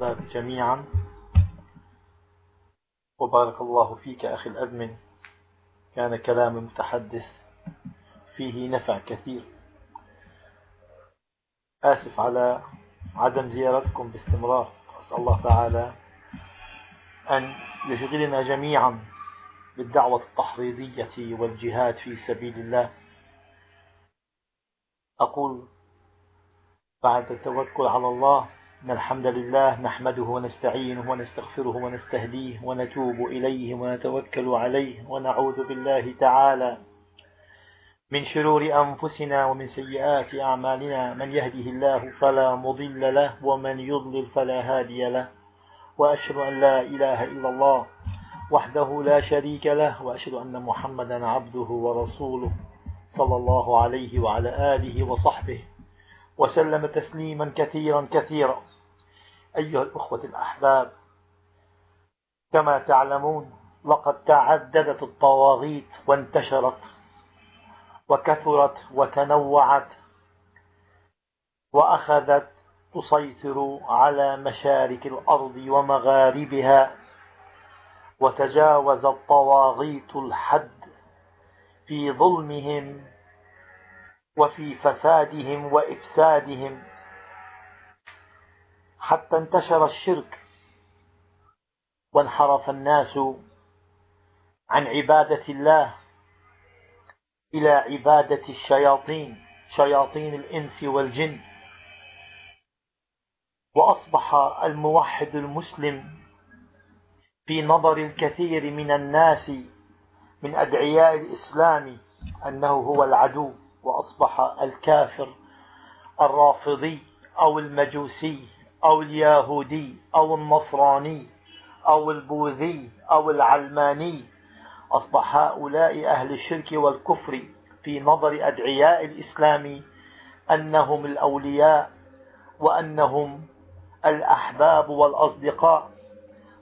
جميعا. وبارك الله فيك أخي الأدمن. كان كلام المتحدث فيه نفع كثير. آسف على عدم زيارتكم باستمرار. أسأل الله تعالى أن يشغلنا جميعا بالدعوة التحريضية والجهاد في سبيل الله. أقول بعد التوكل على الله إن الحمد لله نحمده ونستعينه ونستغفره ونستهديه ونتوب إليه ونتوكل عليه ونعوذ بالله تعالى من شرور أنفسنا ومن سيئات أعمالنا. من يهده الله فلا مضل له ومن يضلل فلا هادي له. وأشهد أن لا إله إلا الله وحده لا شريك له وأشهد أن محمدا عبده ورسوله صلى الله عليه وعلى آله وصحبه وسلم تسليما كثيرا كثيرا. أيها الأخوة الأحباب كما تعلمون لقد تعددت الطواغيت وانتشرت وكثرت وتنوعت وأخذت تسيطر على مشارك الأرض ومغاربها وتجاوز الطواغيت الحد في ظلمهم وفي فسادهم وإفسادهم حتى انتشر الشرك وانحرف الناس عن عبادة الله إلى عبادة الشياطين شياطين الإنس والجن. وأصبح الموحد المسلم في نظر الكثير من الناس من أدعياء الإسلام أنه هو العدو وأصبح الكافر الرافضي أو المجوسي. أو اليهودي أو النصراني أو البوذي أو العلماني. أصبح هؤلاء أهل الشرك والكفر في نظر أدعياء الإسلام أنهم الأولياء وأنهم الأحباب والأصدقاء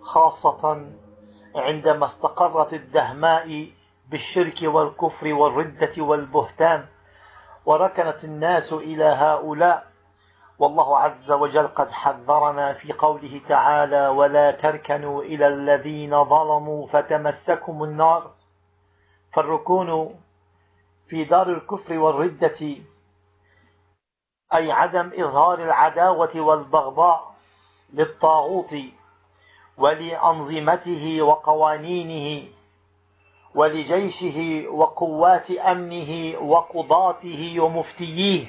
خاصة عندما استقرت الدهماء بالشرك والكفر والردة والبهتان وركنت الناس إلى هؤلاء والله عز وجل قد حذرنا في قوله تعالى ولا تركنوا إلى الذين ظلموا فتمسكم النار. فالركون في دار الكفر والردة أي عدم إظهار العداوة والبغضاء للطاغوت ولأنظمته وقوانينه ولجيشه وقوات أمنه وقضاته ومفتييه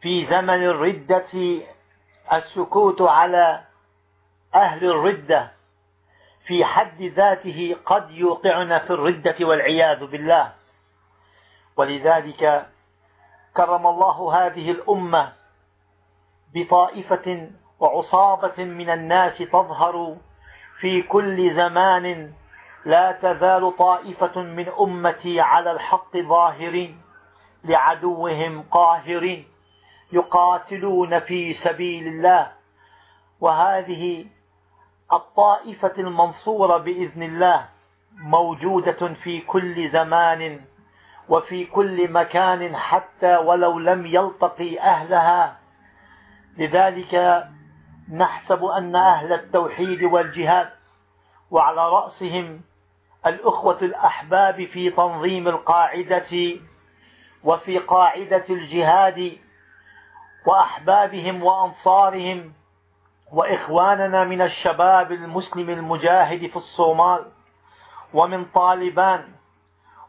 في زمن الردة السكوت على أهل الردة. في حد ذاته قد يوقعنا في الردة والعياذ بالله. ولذلك كرم الله هذه الأمة بطائفة وعصابة من الناس تظهر في كل زمان. لا تزال طائفة من أمتي على الحق ظاهرين لعدوهم قاهرين. يقاتلون في سبيل الله. وهذه الطائفة المنصورة بإذن الله موجودة في كل زمان وفي كل مكان حتى ولو لم يلتقي أهلها. لذلك نحسب أن أهل التوحيد والجهاد وعلى رأسهم الأخوة الأحباب في تنظيم القاعدة وفي قاعدة الجهاد وأحبابهم وأنصارهم وإخواننا من الشباب المسلم المجاهد في الصومال ومن طالبان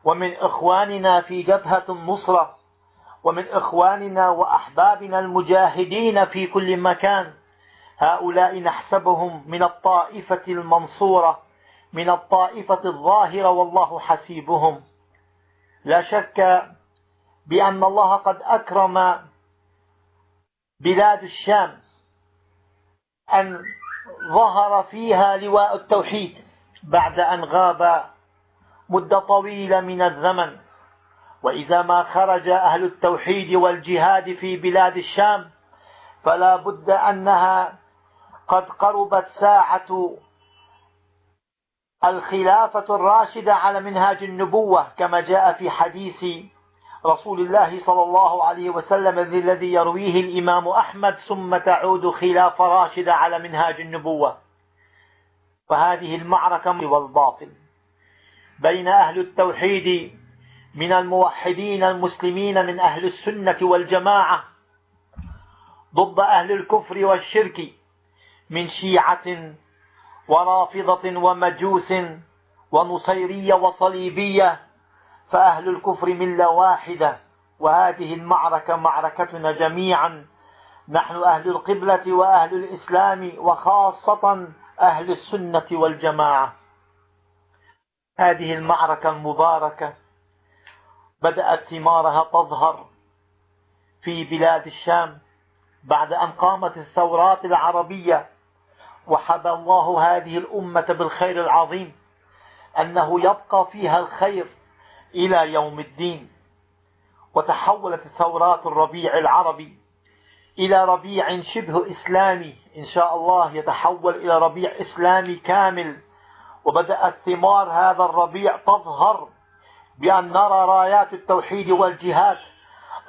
ومن إخواننا في جبهة النصرة ومن إخواننا وأحبابنا المجاهدين في كل مكان هؤلاء نحسبهم من الطائفة المنصورة من الطائفة الظاهرة والله حسيبهم لا شك بأن الله قد أكرم بلاد الشام أن ظهر فيها لواء التوحيد بعد أن غاب مدة طويلة من الزمن. وإذا ما خرج أهل التوحيد والجهاد في بلاد الشام فلا بد أنها قد قربت ساعة الخلافة الراشدة على منهاج النبوة كما جاء في حديث رسول الله صلى الله عليه وسلم الذي يرويه الإمام أحمد ثم تعود خلاف راشدة على منهاج النبوة. فهذه المعركة والباطل بين أهل التوحيد من الموحدين المسلمين من أهل السنة والجماعة ضد أهل الكفر والشرك من شيعة ورافضة ومجوس ونصيرية وصليبية فأهل الكفر ملة واحدة وهذه المعركة معركتنا جميعا. نحن أهل القبلة وأهل الإسلام وخاصة أهل السنة والجماعة. هذه المعركة المباركة بدأت ثمارها تظهر في بلاد الشام بعد أن قامت الثورات العربية. وحبى الله هذه الأمة بالخير العظيم أنه يبقى فيها الخير إلى يوم الدين. وتحولت ثورات الربيع العربي إلى ربيع شبه إسلامي. إن شاء الله يتحول إلى ربيع إسلامي كامل. وبدأت ثمار هذا الربيع تظهر بأن نرى رايات التوحيد والجهاد.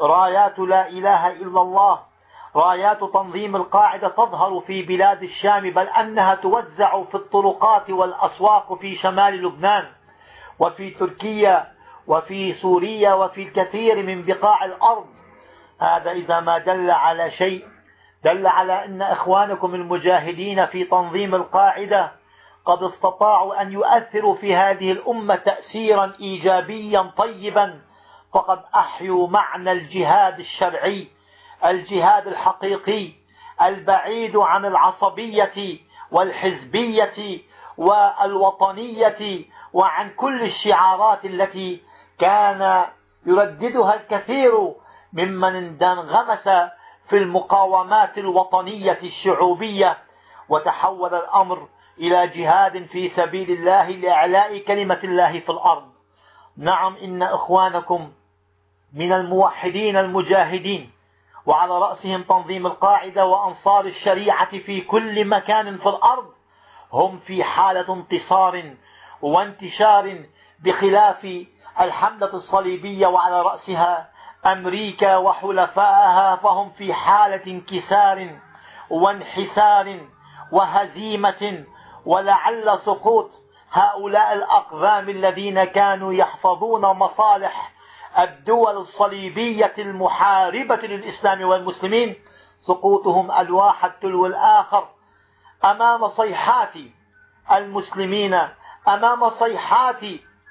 رايات لا إله إلا الله. رايات تنظيم القاعدة تظهر في بلاد الشام بل أنها توزع في الطرقات والأسواق في شمال لبنان. وفي تركيا وفي سوريا وفي الكثير من بقاع الأرض. هذا إذا ما دل على شيء دل على أن إخوانكم المجاهدين في تنظيم القاعدة قد استطاعوا أن يؤثروا في هذه الأمة تأثيرا إيجابيا طيبا. فقد أحيوا معنى الجهاد الشرعي الجهاد الحقيقي البعيد عن العصبية والحزبية والوطنية وعن كل الشعارات التي كان يرددها الكثير ممن انغمس في المقاومات الوطنية الشعوبية وتحول الأمر إلى جهاد في سبيل الله لإعلاء كلمة الله في الأرض. نعم إن إخوانكم من الموحدين المجاهدين وعلى رأسهم تنظيم القاعدة وأنصار الشريعة في كل مكان في الأرض هم في حالة انتصار وانتشار بخلاف الحملة الصليبية وعلى رأسها أمريكا وحلفائها فهم في حالة انكسار وانحسار وهزيمة ولعل سقوط هؤلاء الأقدام الذين كانوا يحفظون مصالح الدول الصليبية المحاربة للإسلام والمسلمين. سقوطهم الواحد تلو الآخر. أمام صيحات المسلمين أمام صيحات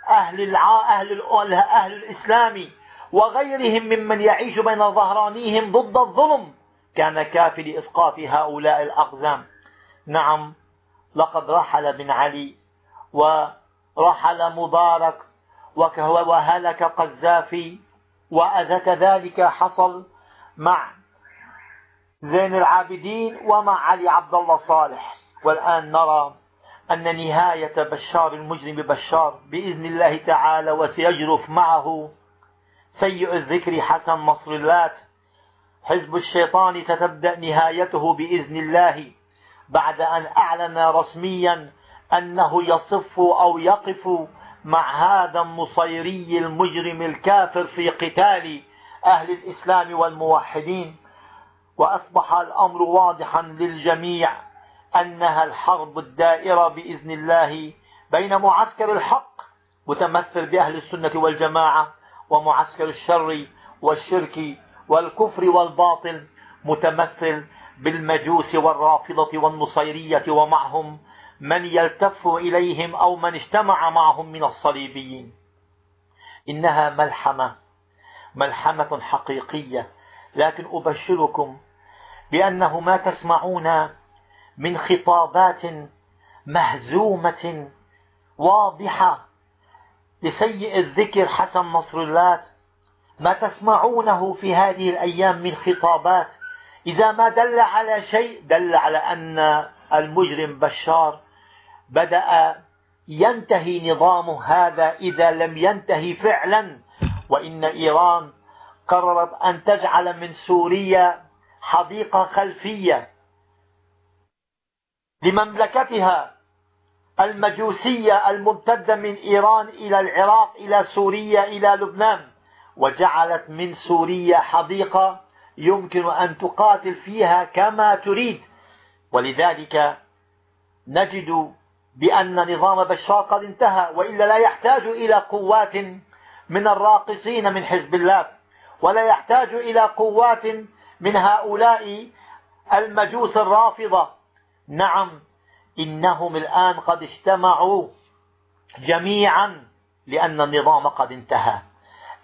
أهل الع... أهل أهل الإسلام وغيرهم ممن يعيش بين ظهرانيهم ضد الظلم. كان كافي لإسقاط هؤلاء الأقزام. نعم لقد رحل بن علي ورحل مبارك وهلك قذافي وكذلك حصل مع زين العابدين ومع علي عبد الله صالح. والآن نرى أن نهاية بشار المجرم بشار بإذن الله تعالى وسيجرف معه سيء الذكر حسن مصر اللات حزب الشيطان ستبدأ نهايته بإذن الله بعد أن أعلن رسميا أنه يصف أو يقف مع هذا النصيري المجرم الكافر في قتال أهل الإسلام والموحدين. وأصبح الأمر واضحا للجميع. أنها الحرب الدائرة بإذن الله بين معسكر الحق متمثل بأهل السنة والجماعة ومعسكر الشر والشرك والكفر والباطل متمثل بالمجوس والرافضة والنصيرية ومعهم من يلتف إليهم أو من اجتمع معهم من الصليبيين. إنها ملحمة ملحمة حقيقية. لكن أبشركم بأنه ما تسمعون من خطابات مهزومة واضحة لسيء الذكر حسن نصر الله. ما تسمعونه في هذه الأيام من خطابات. إذا ما دل على شيء دل على أن المجرم بشار بدأ ينتهي نظامه هذا إذا لم ينتهي فعلا. وإن إيران قررت أن تجعل من سوريا حديقة خلفية. لمملكتها المجوسية الممتدة من إيران إلى العراق إلى سوريا إلى لبنان وجعلت من سوريا حديقة يمكن أن تقاتل فيها كما تريد. ولذلك نجد بأن نظام بشار قد انتهى وإلا لا يحتاج إلى قوات من الراقصين من حزب الله ولا يحتاج إلى قوات من هؤلاء المجوس الرافضة. نعم إنهم الآن قد اجتمعوا جميعا لأن النظام قد انتهى.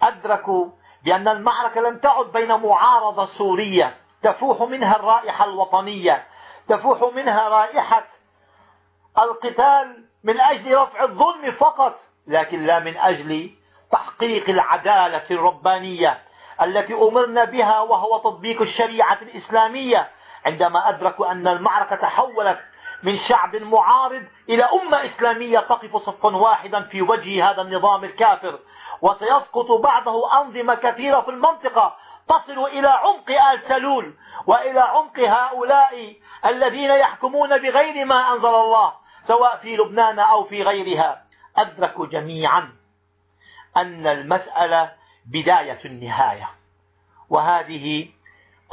أدركوا بأن المعركة لم تعد بين معارضة سورية. تفوح منها الرائحة الوطنية. تفوح منها رائحة القتال من أجل رفع الظلم فقط لكن لا من أجل تحقيق العدالة الربانية التي أمرنا بها وهو تطبيق الشريعة الإسلامية. عندما أدركوا أن المعركة تحولت من شعب معارض إلى أمة إسلامية تقف صفا واحدا في وجه هذا النظام الكافر. وسيسقط بعده أنظمة كثيرة في المنطقة تصل إلى عمق آل سلول وإلى عمق هؤلاء الذين يحكمون بغير ما أنزل الله سواء في لبنان أو في غيرها. أدركوا جميعا أن المسألة بداية النهاية. وهذه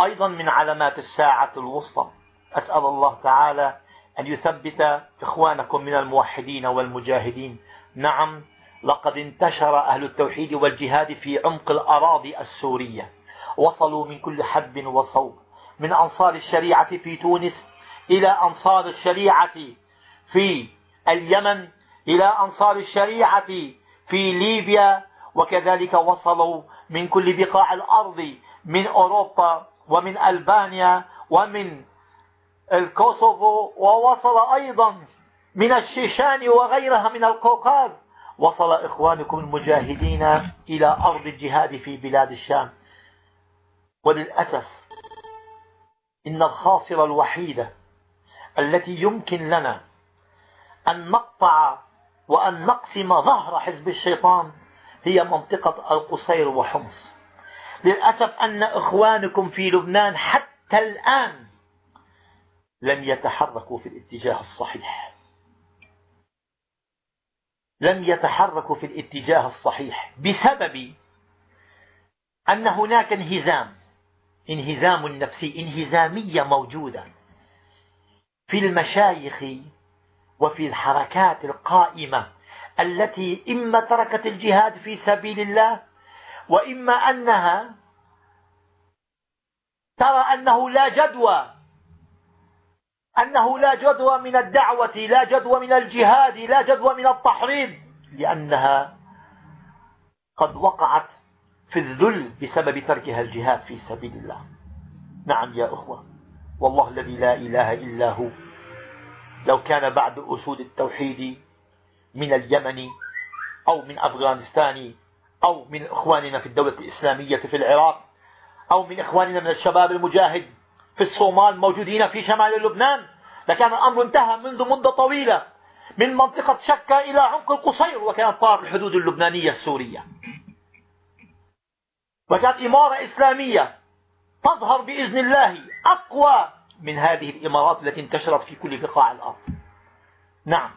أيضا من علامات الساعة الوسطى. أسأل الله تعالى أن يثبت إخوانكم من الموحدين والمجاهدين. نعم لقد انتشر أهل التوحيد والجهاد في عمق الأراضي السورية. وصلوا من كل حدب وصوب. من أنصار الشريعة في تونس إلى أنصار الشريعة في اليمن إلى أنصار الشريعة في ليبيا. وكذلك وصلوا من كل بقاع الأرض من أوروبا ومن ألبانيا ومن الكوسوفو ووصل أيضا من الشيشان وغيرها من القوقاز. وصل إخوانكم المجاهدين إلى أرض الجهاد في بلاد الشام. وللأسف إن الخاصرة الوحيدة التي يمكن لنا أن نقطع وأن نقسم ظهر حزب الشيطان هي منطقة القصير وحمص. للأسف أن إخوانكم في لبنان حتى الآن لم يتحركوا في الاتجاه الصحيح. لم يتحركوا في الاتجاه الصحيح بسبب أن هناك انهزام انهزام نفسي انهزامية موجودة في المشايخ وفي الحركات القائمة التي إما تركت الجهاد في سبيل الله وإما أنها ترى أنه لا جدوى أنه لا جدوى من الدعوة لا جدوى من الجهاد لا جدوى من التحريض لأنها قد وقعت في الذل بسبب تركها الجهاد في سبيل الله. نعم يا أخوة والله الذي لا إله إلا هو. لو كان بعد أسود التوحيد من اليمن أو من أفغانستان أو من إخواننا في الدولة الإسلامية في العراق أو من إخواننا من الشباب المجاهد في الصومال موجودين في شمال لبنان. لكان الأمر انتهى منذ مدة طويلة من منطقة شكا إلى عمق القصير وكانت طار الحدود اللبنانية السورية. وكانت إمارة إسلامية تظهر بإذن الله أقوى من هذه الإمارات التي انتشرت في كل بقاع الأرض. نعم.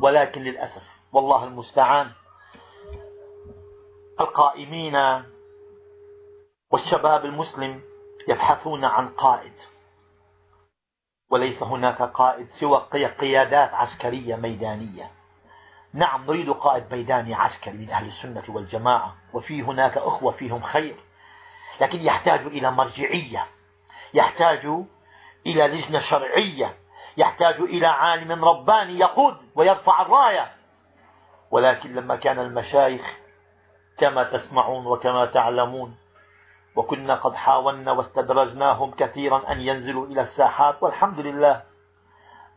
ولكن للأسف والله المستعان القائمين والشباب المسلم يبحثون عن قائد. وليس هناك قائد سوى قيادات عسكرية ميدانية. نعم نريد قائد ميداني عسكري من أهل السنة والجماعة وفي هناك أخوة فيهم خير لكن يحتاج إلى مرجعية يحتاج إلى لجنة شرعية يحتاج إلى عالم رباني يقود ويرفع الراية. ولكن لما كان المشايخ كما تسمعون وكما تعلمون. وكنا قد حاولنا واستدرجناهم كثيرا أن ينزلوا إلى الساحات والحمد لله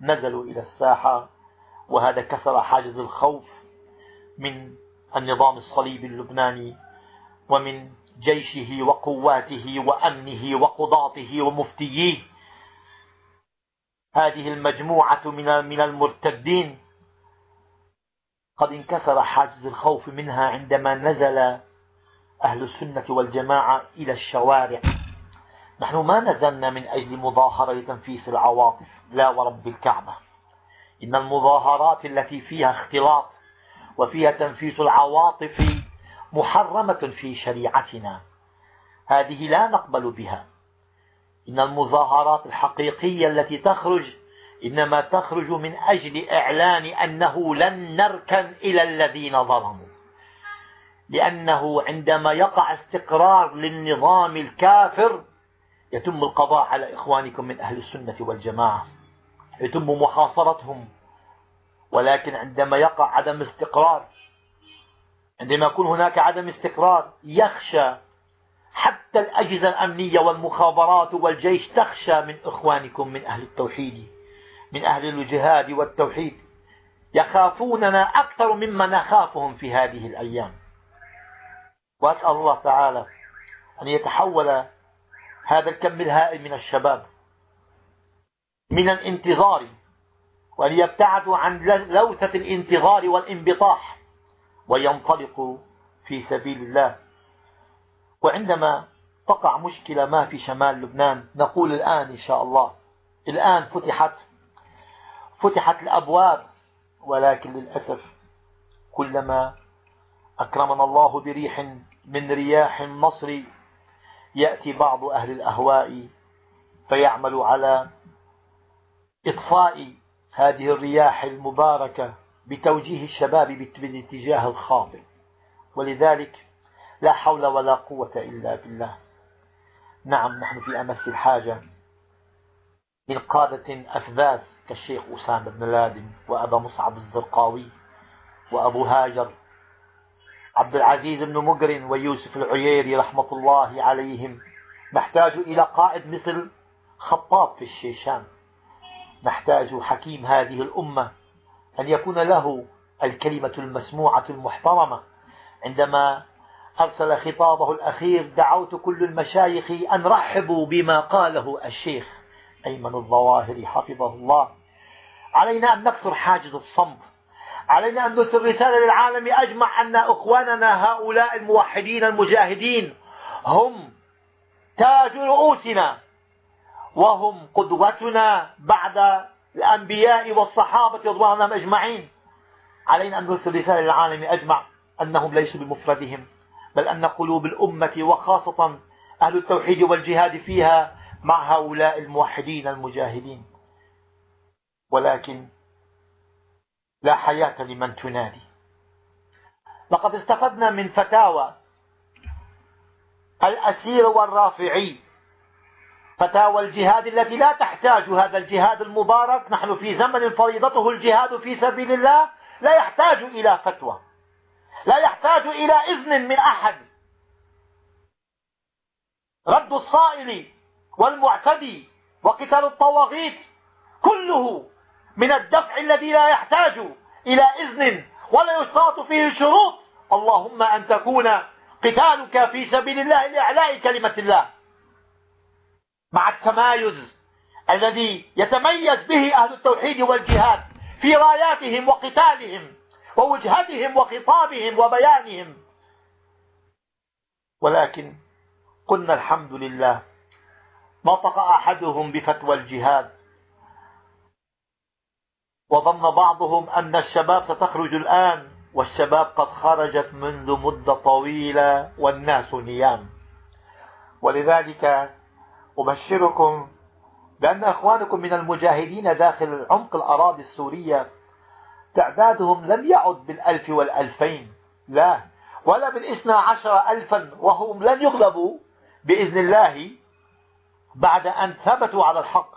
نزلوا إلى الساحة. وهذا كسر حاجز الخوف من النظام الصليبي اللبناني ومن جيشه وقواته وأمنه وقضاته ومفتييه هذه المجموعة من المرتدين قد انكسر حاجز الخوف منها عندما نزل أهل السنة والجماعة إلى الشوارع. نحن ما نزلنا من أجل مظاهرة لتنفيس العواطف لا ورب الكعبة. إن المظاهرات التي فيها اختلاط وفيها تنفيس العواطف محرمة في شريعتنا. هذه لا نقبل بها. إن المظاهرات الحقيقية التي تخرج إنما تخرج من أجل إعلان أنه لن نركن إلى الذين ظلموا. لأنه عندما يقع استقرار للنظام الكافر يتم القضاء على إخوانكم من أهل السنة والجماعة. يتم محاصرتهم. ولكن عندما يقع عدم استقرار عندما يكون هناك عدم استقرار يخشى حتى الأجهزة الأمنية والمخابرات والجيش تخشى من إخوانكم من أهل التوحيد. من أهل الجهاد والتوحيد. يخافوننا أكثر مما نخافهم في هذه الأيام. وأسأل الله تعالى أن يتحول هذا الكم الهائل من الشباب من الانتظار وأن يبتعدوا عن لوثة الانتظار والانبطاح وينطلقوا في سبيل الله. وعندما تقع مشكلة ما في شمال لبنان نقول الآن إن شاء الله الآن فتحت فتحت الأبواب ولكن للأسف كلما أكرمنا الله بريح من رياح النصر يأتي بعض أهل الأهواء فيعمل على إطفاء هذه الرياح المباركة بتوجيه الشباب بالاتجاه الخاطئ. ولذلك لا حول ولا قوة إلا بالله. نعم نحن في أمس الحاجة من قادة أفذاذ كالشيخ أسامة بن لادن وأبا مصعب الزرقاوي وأبو هاجر عبد العزيز بن مقرن ويوسف العييري رحمة الله عليهم نحتاج إلى قائد مثل خطاب في الشيشان. نحتاج حكيم هذه الأمة أن يكون له الكلمة المسموعة المحترمة. عندما أرسل خطابه الأخير دعوت كل المشايخ أن رحبوا بما قاله الشيخ. أيمن الظواهري حفظه الله. علينا أن نكسر حاجز الصمت. علينا أن نرسل رسالة للعالم أجمع أن أخواننا هؤلاء الموحدين المجاهدين هم تاج رؤوسنا وهم قدوتنا بعد الأنبياء والصحابة رضوان الله أجمعين. علينا أن نرسل رسالة للعالم أجمع أنهم ليسوا بمفردهم بل أن قلوب الأمة وخاصة أهل التوحيد والجهاد فيها مع هؤلاء الموحدين المجاهدين. ولكن لا حياة لمن تنادي. لقد استفدنا من فتاوى الأسير والرافعي فتاوى الجهاد التي لا تحتاج هذا الجهاد المبارك. نحن في زمن فريضته الجهاد في سبيل الله. لا يحتاج إلى فتوى. لا يحتاج إلى إذن من أحد. رد الصائل والمعتدي وقتال الطواغيت كله من الدفع الذي لا يحتاج إلى إذن ولا يشترط فيه شروط. اللهم أن تكون قتالك في سبيل الله لإعلاء كلمة الله. مع التمايز الذي يتميز به أهل التوحيد والجهاد في راياتهم وقتالهم ووجهتهم وخطابهم وبيانهم. ولكن قلنا الحمد لله نطق أحدهم بفتوى الجهاد. وظن بعضهم أن الشباب ستخرج الآن والشباب قد خرجت منذ مدة طويلة والناس نيام. ولذلك أبشركم بأن أخوانكم من المجاهدين داخل عمق الأراضي السورية تعدادهم لم يعد بالألف والألفين لا ولا بالإثنى عشر ألفا وهم لن يغلبوا بإذن الله. بعد أن ثبتوا على الحق.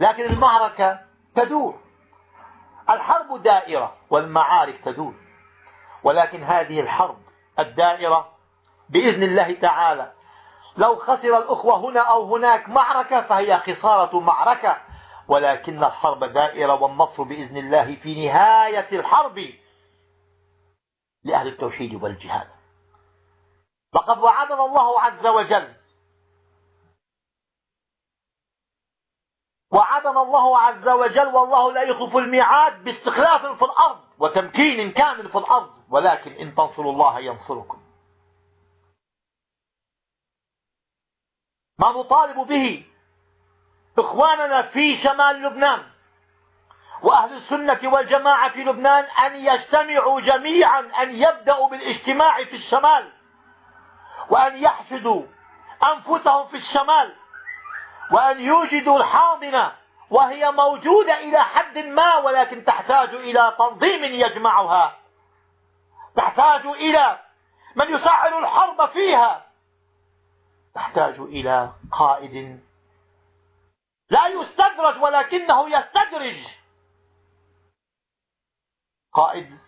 لكن المعركة تدور. الحرب دائرة والمعارك تدور. ولكن هذه الحرب الدائرة بإذن الله تعالى. لو خسر الأخوة هنا أو هناك معركة فهي خسارة معركة. ولكن الحرب دائرة والنصر بإذن الله في نهاية الحرب لأهل التوحيد والجهاد. لقد وعدنا الله عز وجل وعدنا الله عز وجل والله لا يخلف الميعاد باستخلاف في الأرض وتمكين كامل في الأرض. ولكن إن تنصروا الله ينصركم. ما نطالب به إخواننا في شمال لبنان وأهل السنة والجماعة في لبنان أن يجتمعوا جميعا أن يبدأوا بالاجتماع في الشمال وأن يحشدوا أنفسهم في الشمال. وأن يوجدوا الحاضنة وهي موجودة إلى حد ما ولكن تحتاج إلى تنظيم يجمعها. تحتاج إلى من يسعر الحرب فيها. تحتاج إلى قائد. لا يستدرج ولكنه يستدرج. قائد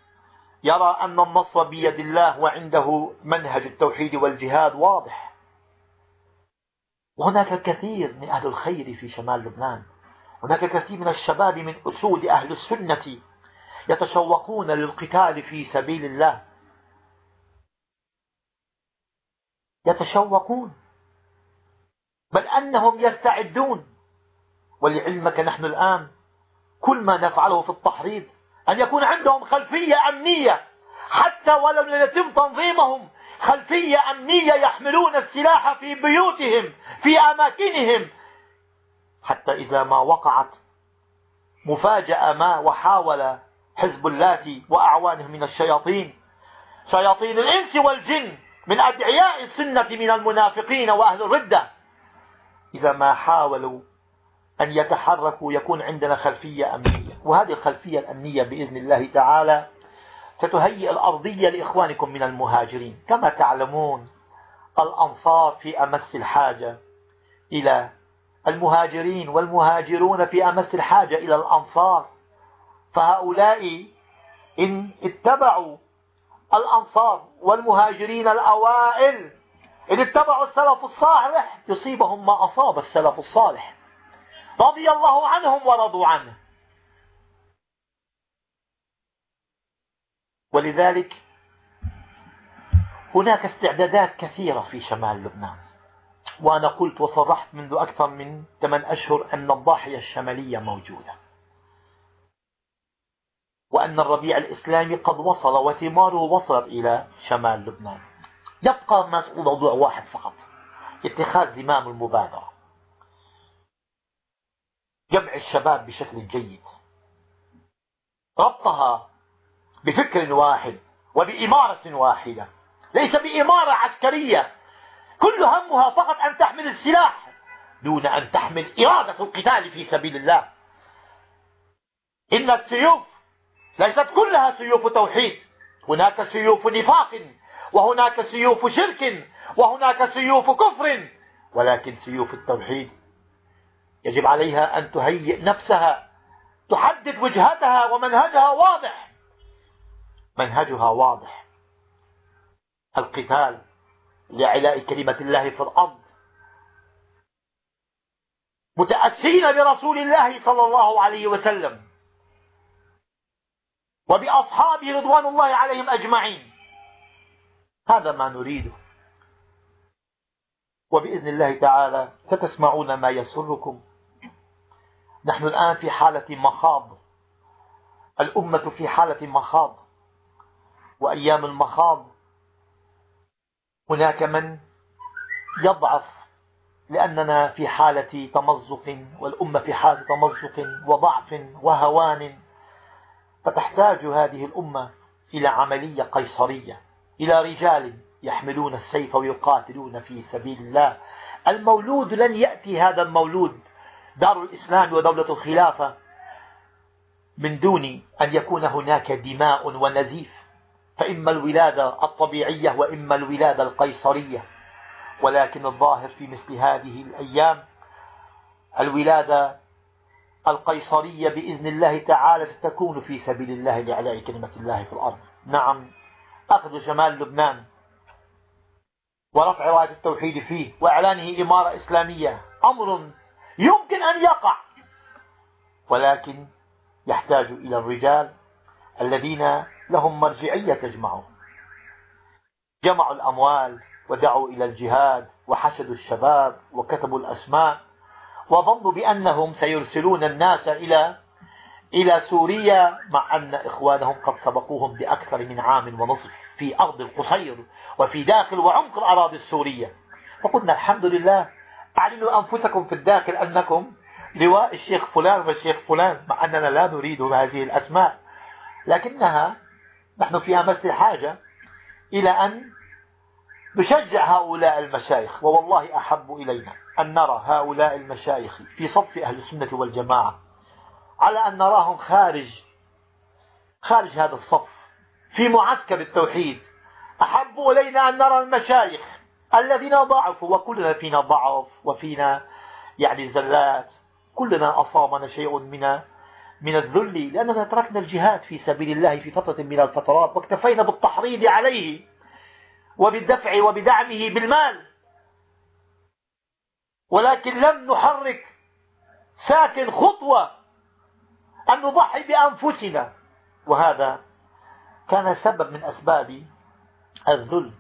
يرى أن النصر بيد الله وعنده منهج التوحيد والجهاد واضح. وهناك الكثير من أهل الخير في شمال لبنان. هناك كثير من الشباب من أسود أهل السنة يتشوقون للقتال في سبيل الله. يتشوقون. بل أنهم يستعدون. ولعلمك نحن الآن كل ما نفعله في التحريض أن يكون عندهم خلفية أمنية حتى ولم يتم تنظيمهم خلفية أمنية يحملون السلاح في بيوتهم في أماكنهم. حتى إذا ما وقعت مفاجأة ما وحاول حزب الله وأعوانه من الشياطين. شياطين الإنس والجن من أدعياء السنة من المنافقين وأهل الردة. إذا ما حاولوا أن يتحركوا يكون عندنا خلفية أمنية. وهذه الخلفية الأمنية بإذن الله تعالى ستهيئ الأرضية لإخوانكم من المهاجرين. كما تعلمون الأنصار في أمس الحاجة إلى المهاجرين والمهاجرون في أمس الحاجة إلى الأنصار. فهؤلاء إن اتبعوا الأنصار والمهاجرين الأوائل إن اتبعوا السلف الصالح يصيبهم ما أصاب السلف الصالح. رضي الله عنهم ورضوا عنه. ولذلك هناك استعدادات كثيرة في شمال لبنان. وأنا قلت وصرحت منذ أكثر من 8 أشهر أن الضاحية الشمالية موجودة. وأن الربيع الإسلامي قد وصل وثماره وصلت إلى شمال لبنان. يبقى موضوع واحد فقط. اتخاذ زمام المبادرة. جمع الشباب بشكل جيد. ربطها بفكر واحد وبإمارة واحدة ليس بإمارة عسكرية. كل همها فقط أن تحمل السلاح دون أن تحمل إرادة القتال في سبيل الله. إن السيوف ليست كلها سيوف توحيد. هناك سيوف نفاق وهناك سيوف شرك وهناك سيوف كفر ولكن سيوف التوحيد. يجب عليها أن تهيئ نفسها تحدد وجهتها ومنهجها واضح. منهجها واضح. القتال لعلاء كلمة الله في الأرض. متأسين برسول الله صلى الله عليه وسلم. وبأصحابه رضوان الله عليهم أجمعين. هذا ما نريده. وبإذن الله تعالى ستسمعون ما يسركم. نحن الآن في حالة مخاض. الأمة في حالة مخاض. وأيام المخاض. هناك من يضعف لأننا في حالة تمزق والأمة في حالة تمزق وضعف وهوان فتحتاج هذه الأمة إلى عملية قيصرية إلى رجال يحملون السيف ويقاتلون في سبيل الله. المولود لن يأتي هذا المولود دار الإسلام ودولة الخلافة من دون أن يكون هناك دماء ونزيف. فإما الولادة الطبيعية وإما الولادة القيصرية. ولكن الظاهر في مثل هذه الأيام الولادة القيصرية بإذن الله تعالى ستكون في سبيل الله لإعلاء كلمة الله في الأرض. نعم أخذ شمال لبنان ورفع راية التوحيد فيه وإعلانه إمارة إسلامية. أمر يمكن أن يقع ولكن يحتاج إلى الرجال الذين لهم مرجعية تجمعهم. جمعوا الأموال ودعوا إلى الجهاد وحشدوا الشباب وكتبوا الأسماء وظنوا بأنهم سيرسلون الناس إلى إلى سوريا مع أن إخوانهم قد سبقوهم بأكثر من عام ونصف في أرض القصير وفي داخل وعمق الأراضي السورية. فقلنا الحمد لله أعلنوا أنفسكم في الداخل أنكم لواء الشيخ فلان والشيخ فلان مع أننا لا نريد هذه الأسماء لكنها نحن في أمس الحاجة إلى أن نشجع هؤلاء المشايخ ووالله أحب إلينا أن نرى هؤلاء المشايخ في صف أهل السنة والجماعة على أن نراهم خارج خارج هذا الصف في معسكر التوحيد. أحب إلينا أن نرى المشايخ الذين ضعفوا وكلنا فينا ضعف وفينا يعني زلات كلنا أصابنا شيء من من الذل لأننا تركنا الجهاد في سبيل الله في فترة من الفترات واكتفينا بالتحريض عليه وبالدفع وبدعمه بالمال. ولكن لم نحرك ساكن خطوة أن نضحي بأنفسنا. وهذا كان سبب من أسباب الذل.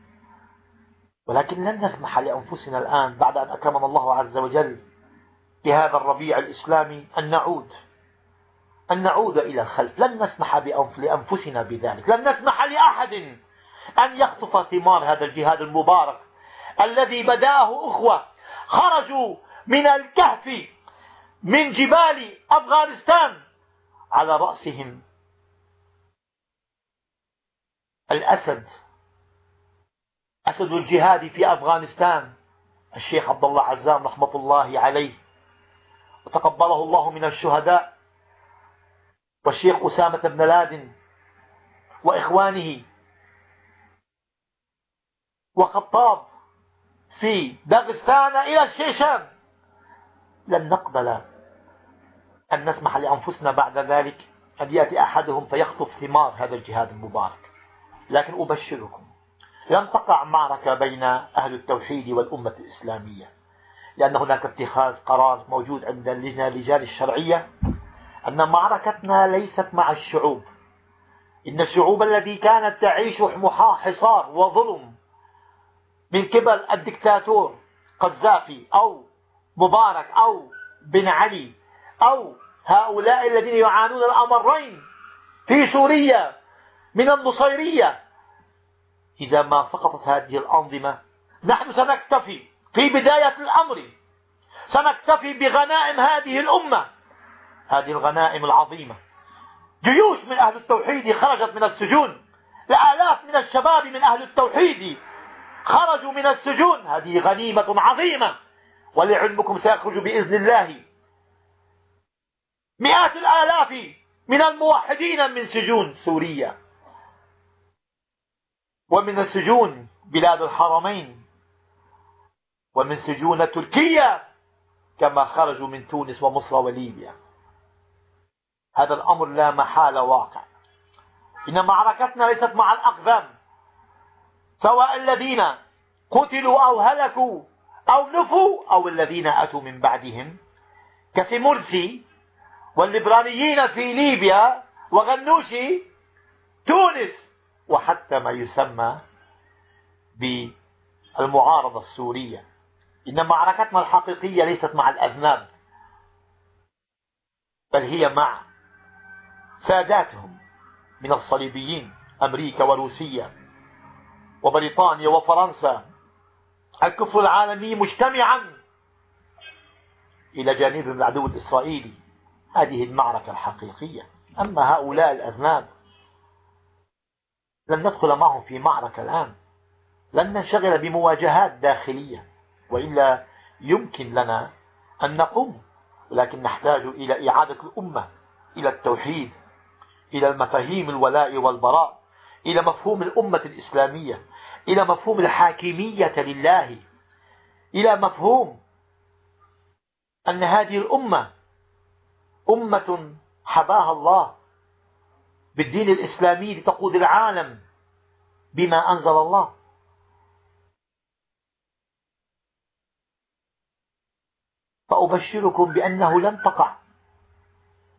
ولكن لن نسمح لأنفسنا الآن بعد أن أكرمنا الله عز وجل بهذا الربيع الإسلامي أن نعود. أن نعود إلى الخلف. لن نسمح لأنفسنا بذلك. لن نسمح لأحد أن يخطف ثمار هذا الجهاد المبارك الذي بدأه أخوة خرجوا من الكهف من جبال أفغانستان على رأسهم الأسد. أسد الجهاد في أفغانستان. الشيخ عبد الله عزام رحمة الله عليه. وتقبله الله من الشهداء. والشيخ أسامة بن لادن وإخوانه وخطاب في داغستان إلى الشيشان. لن نقبل أن نسمح لأنفسنا بعد ذلك أن يأتي أحدهم فيخطف ثمار هذا الجهاد المبارك. لكن أبشركم لن تقع معركة بين أهل التوحيد والأمة الإسلامية لأن هناك اتخاذ قرار موجود عند اللجنة اللجان الشرعية أن معركتنا ليست مع الشعوب. إن الشعوب التي كانت تعيش حصار وظلم من قبل الدكتاتور قذافي أو مبارك أو بن علي أو هؤلاء الذين يعانون الأمرين في سوريا من النصيرية. إذا ما سقطت هذه الأنظمة نحن سنكتفي في بداية الأمر. سنكتفي بغنائم هذه الأمة. هذه الغنائم العظيمة. جيوش من أهل التوحيد خرجت من السجون. لآلاف من الشباب من أهل التوحيد خرجوا من السجون. هذه غنيمة عظيمة. ولعلمكم سيخرج بإذن الله. مئات الآلاف من الموحدين من سجون سوريا. ومن السجون بلاد الحرمين. ومن سجون تركيا كما خرجوا من تونس ومصر وليبيا. هذا الأمر لا محالة واقع. إن معركتنا ليست مع الأقدام. سواء الذين قتلوا أو هلكوا أو نفوا أو الذين أتوا من بعدهم. كسمرسي والليبرانيين في ليبيا وغنوشي تونس وحتى ما يسمى بالمعارضة السورية. إن معركتنا الحقيقية ليست مع الأذناب بل هي مع ساداتهم من الصليبيين أمريكا وروسيا وبريطانيا وفرنسا. الكفر العالمي مجتمعا إلى جانب العدو الإسرائيلي هذه المعركة الحقيقية. أما هؤلاء الأذناب لن ندخل معهم في معركة الآن. لن ننشغل بمواجهات داخلية وإلا يمكن لنا أن نقوم ولكن نحتاج إلى إعادة الأمة إلى التوحيد. إلى المفاهيم الولاء والبراء إلى مفهوم الأمة الإسلامية إلى مفهوم الحاكمية لله إلى مفهوم أن هذه الأمة أمة حباها الله بالدين الإسلامي لتقود العالم بما أنزل الله. فأبشركم بأنه لن تقع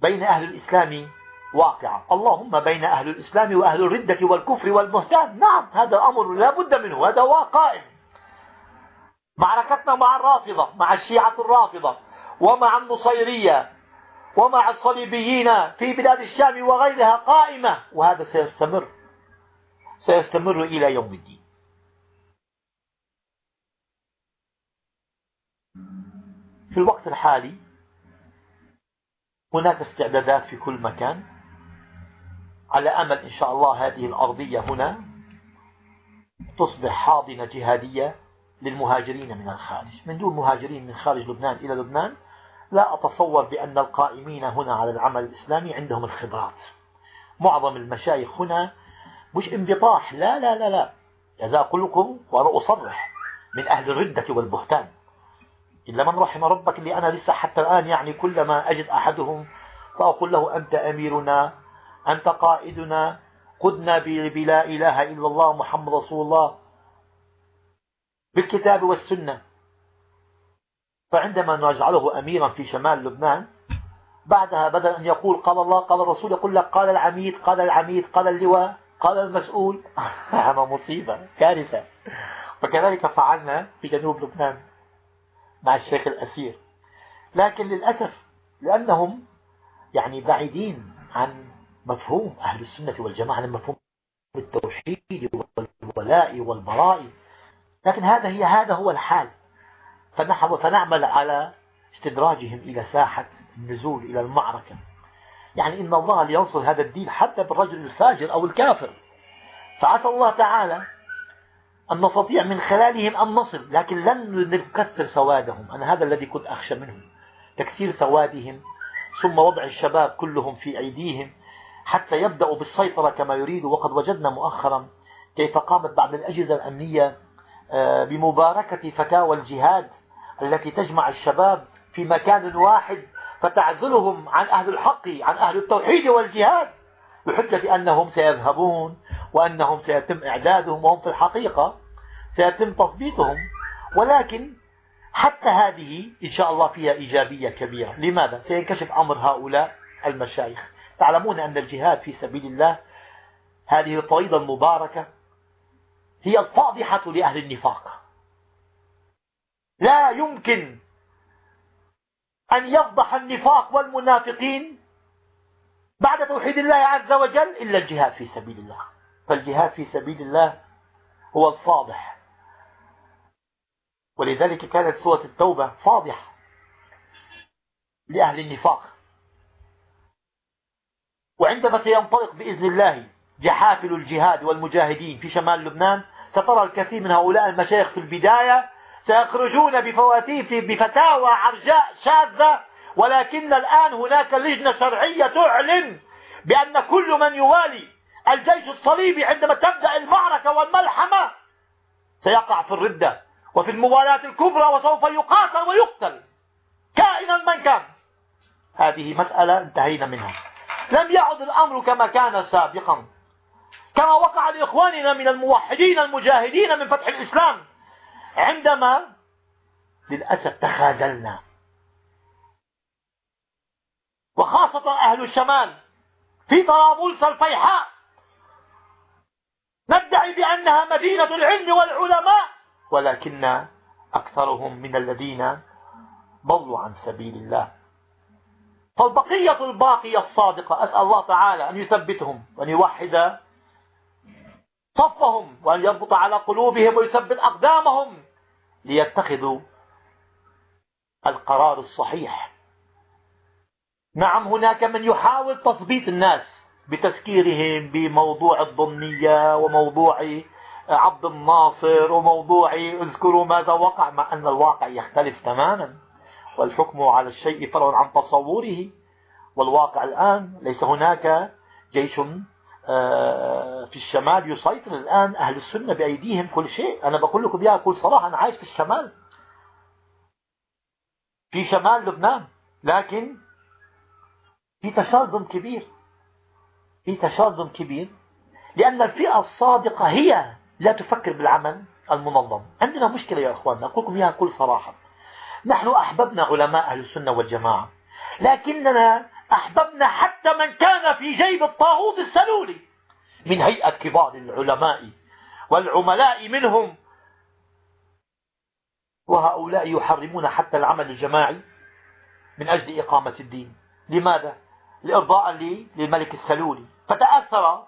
بين أهل الإسلام واقعة. اللهم بين أهل الإسلام وأهل الردة والكفر والبهتان. نعم هذا أمر لا بد منه هذا هو قائم معركتنا مع الرافضة مع الشيعة الرافضة ومع النصيرية ومع الصليبيين في بلاد الشام وغيرها قائمة. وهذا سيستمر سيستمر إلى يوم الدين. في الوقت الحالي هناك استعدادات في كل مكان. على أمل إن شاء الله هذه الأرضية هنا تصبح حاضنة جهادية للمهاجرين من الخارج. من دون مهاجرين من خارج لبنان إلى لبنان لا أتصور بأن القائمين هنا على العمل الإسلامي عندهم الخبرات. معظم المشايخ هنا مش انبطاح. لا لا لا لا. إذا أقول لكم وأنا أصرح من أهل الردة والبهتان. إلا من رحم ربك اللي أنا لسه حتى الآن يعني كلما أجد أحدهم فأقول له أنت أميرنا أنت قائدنا قدنا بلا إله إلا الله محمد رسول الله بالكتاب والسنة. فعندما نجعله أميرا في شمال لبنان بعدها بدل أن يقول قال الله قال الرسول يقول لك قال العميد قال العميد قال اللواء قال المسؤول. هذا مصيبة كارثة. وكذلك فعلنا في جنوب لبنان مع الشيخ الأسير. لكن للأسف لأنهم يعني بعيدين عن مفهوم أهل السنة والجماعة عن مفهوم التوحيد والولاء والبراء. لكن هذا هي هذا هو الحال. فنحن فنعمل على استدراجهم إلى ساحة النزول إلى المعركة. يعني إن الله لينصر هذا الدين حتى بالرجل الفاجر أو الكافر. فعسى الله تعالى أن نستطيع من خلالهم أن نصل لكن لن نكثر سوادهم. أنا هذا الذي كنت أخشى منه تكثير سوادهم. ثم وضع الشباب كلهم في أيديهم. حتى يبدأوا بالسيطرة كما يريدوا وقد وجدنا مؤخرا كيف قامت بعض الأجهزة الأمنية آه، بمباركة فتاوى الجهاد التي تجمع الشباب في مكان واحد فتعزلهم عن أهل الحق عن أهل التوحيد والجهاد بحجة أنهم سيذهبون وأنهم سيتم إعدادهم وهم في الحقيقة سيتم تضبيطهم ولكن حتى هذه إن شاء الله فيها إيجابية كبيرة. لماذا؟ سينكشف أمر هؤلاء المشايخ. تعلمون أن الجهاد في سبيل الله هذه الفريضة المباركة هي الفاضحة لأهل النفاق. لا يمكن أن يفضح النفاق والمنافقين بعد توحيد الله عز وجل إلا الجهاد في سبيل الله. فالجهاد في سبيل الله هو الفاضح. ولذلك كانت سورة التوبة فاضحة لأهل النفاق. وعندما سينطلق بإذن الله جحافل الجهاد والمجاهدين في شمال لبنان سترى الكثير من هؤلاء المشايخ في البداية سيخرجون بفواتيف بفتاوى عرجاء شاذة ولكن الآن هناك لجنة شرعية تعلن بأن كل من يوالي الجيش الصليبي عندما تبدأ المعركة والملحمة سيقع في الردة وفي الموالاة الكبرى وسوف يقاتل ويقتل كائنا من كان. هذه مسألة انتهينا منها. لم يعد الأمر كما كان سابقا. كما وقع لإخواننا من الموحدين المجاهدين من فتح الإسلام. عندما للأسف تخاذلنا. وخاصة أهل الشمال في طرابلس الفيحاء. ندعي بأنها مدينة العلم والعلماء ولكن أكثرهم من الذين ضلوا عن سبيل الله. فالبقية الباقية الصادقة أسأل الله تعالى أن يثبتهم وأن يوحد صفهم وأن يربط على قلوبهم ويثبت أقدامهم ليتخذوا القرار الصحيح. نعم هناك من يحاول تثبيت الناس بتسكيرهم بموضوع الضمنية وموضوع عبد الناصر وموضوع اذكروا ماذا وقع مع أن الواقع يختلف تماما. والحكم على الشيء فرع عن تصوره. والواقع الآن ليس هناك جيش آه، في الشمال يسيطر. الآن أهل السنة بأيديهم كل شيء. أنا بقول لكم إياها بكل صراحة أنا عايش في الشمال. في شمال لبنان لكن في تشرذم كبير. في تشرذم كبير. لأن الفئة الصادقة هي لا تفكر بالعمل المنظم. عندنا مشكلة يا أخواننا أقول لكم إياها بكل صراحة. نحن أحببنا علماء أهل السنة والجماعة. لكننا أحببنا حتى من كان في جيب الطاغوت السلولي. من هيئة كبار العلماء والعملاء منهم. وهؤلاء يحرمون حتى العمل الجماعي من أجل إقامة الدين. لماذا؟ لإرضاء للملك السلولي. فتأثر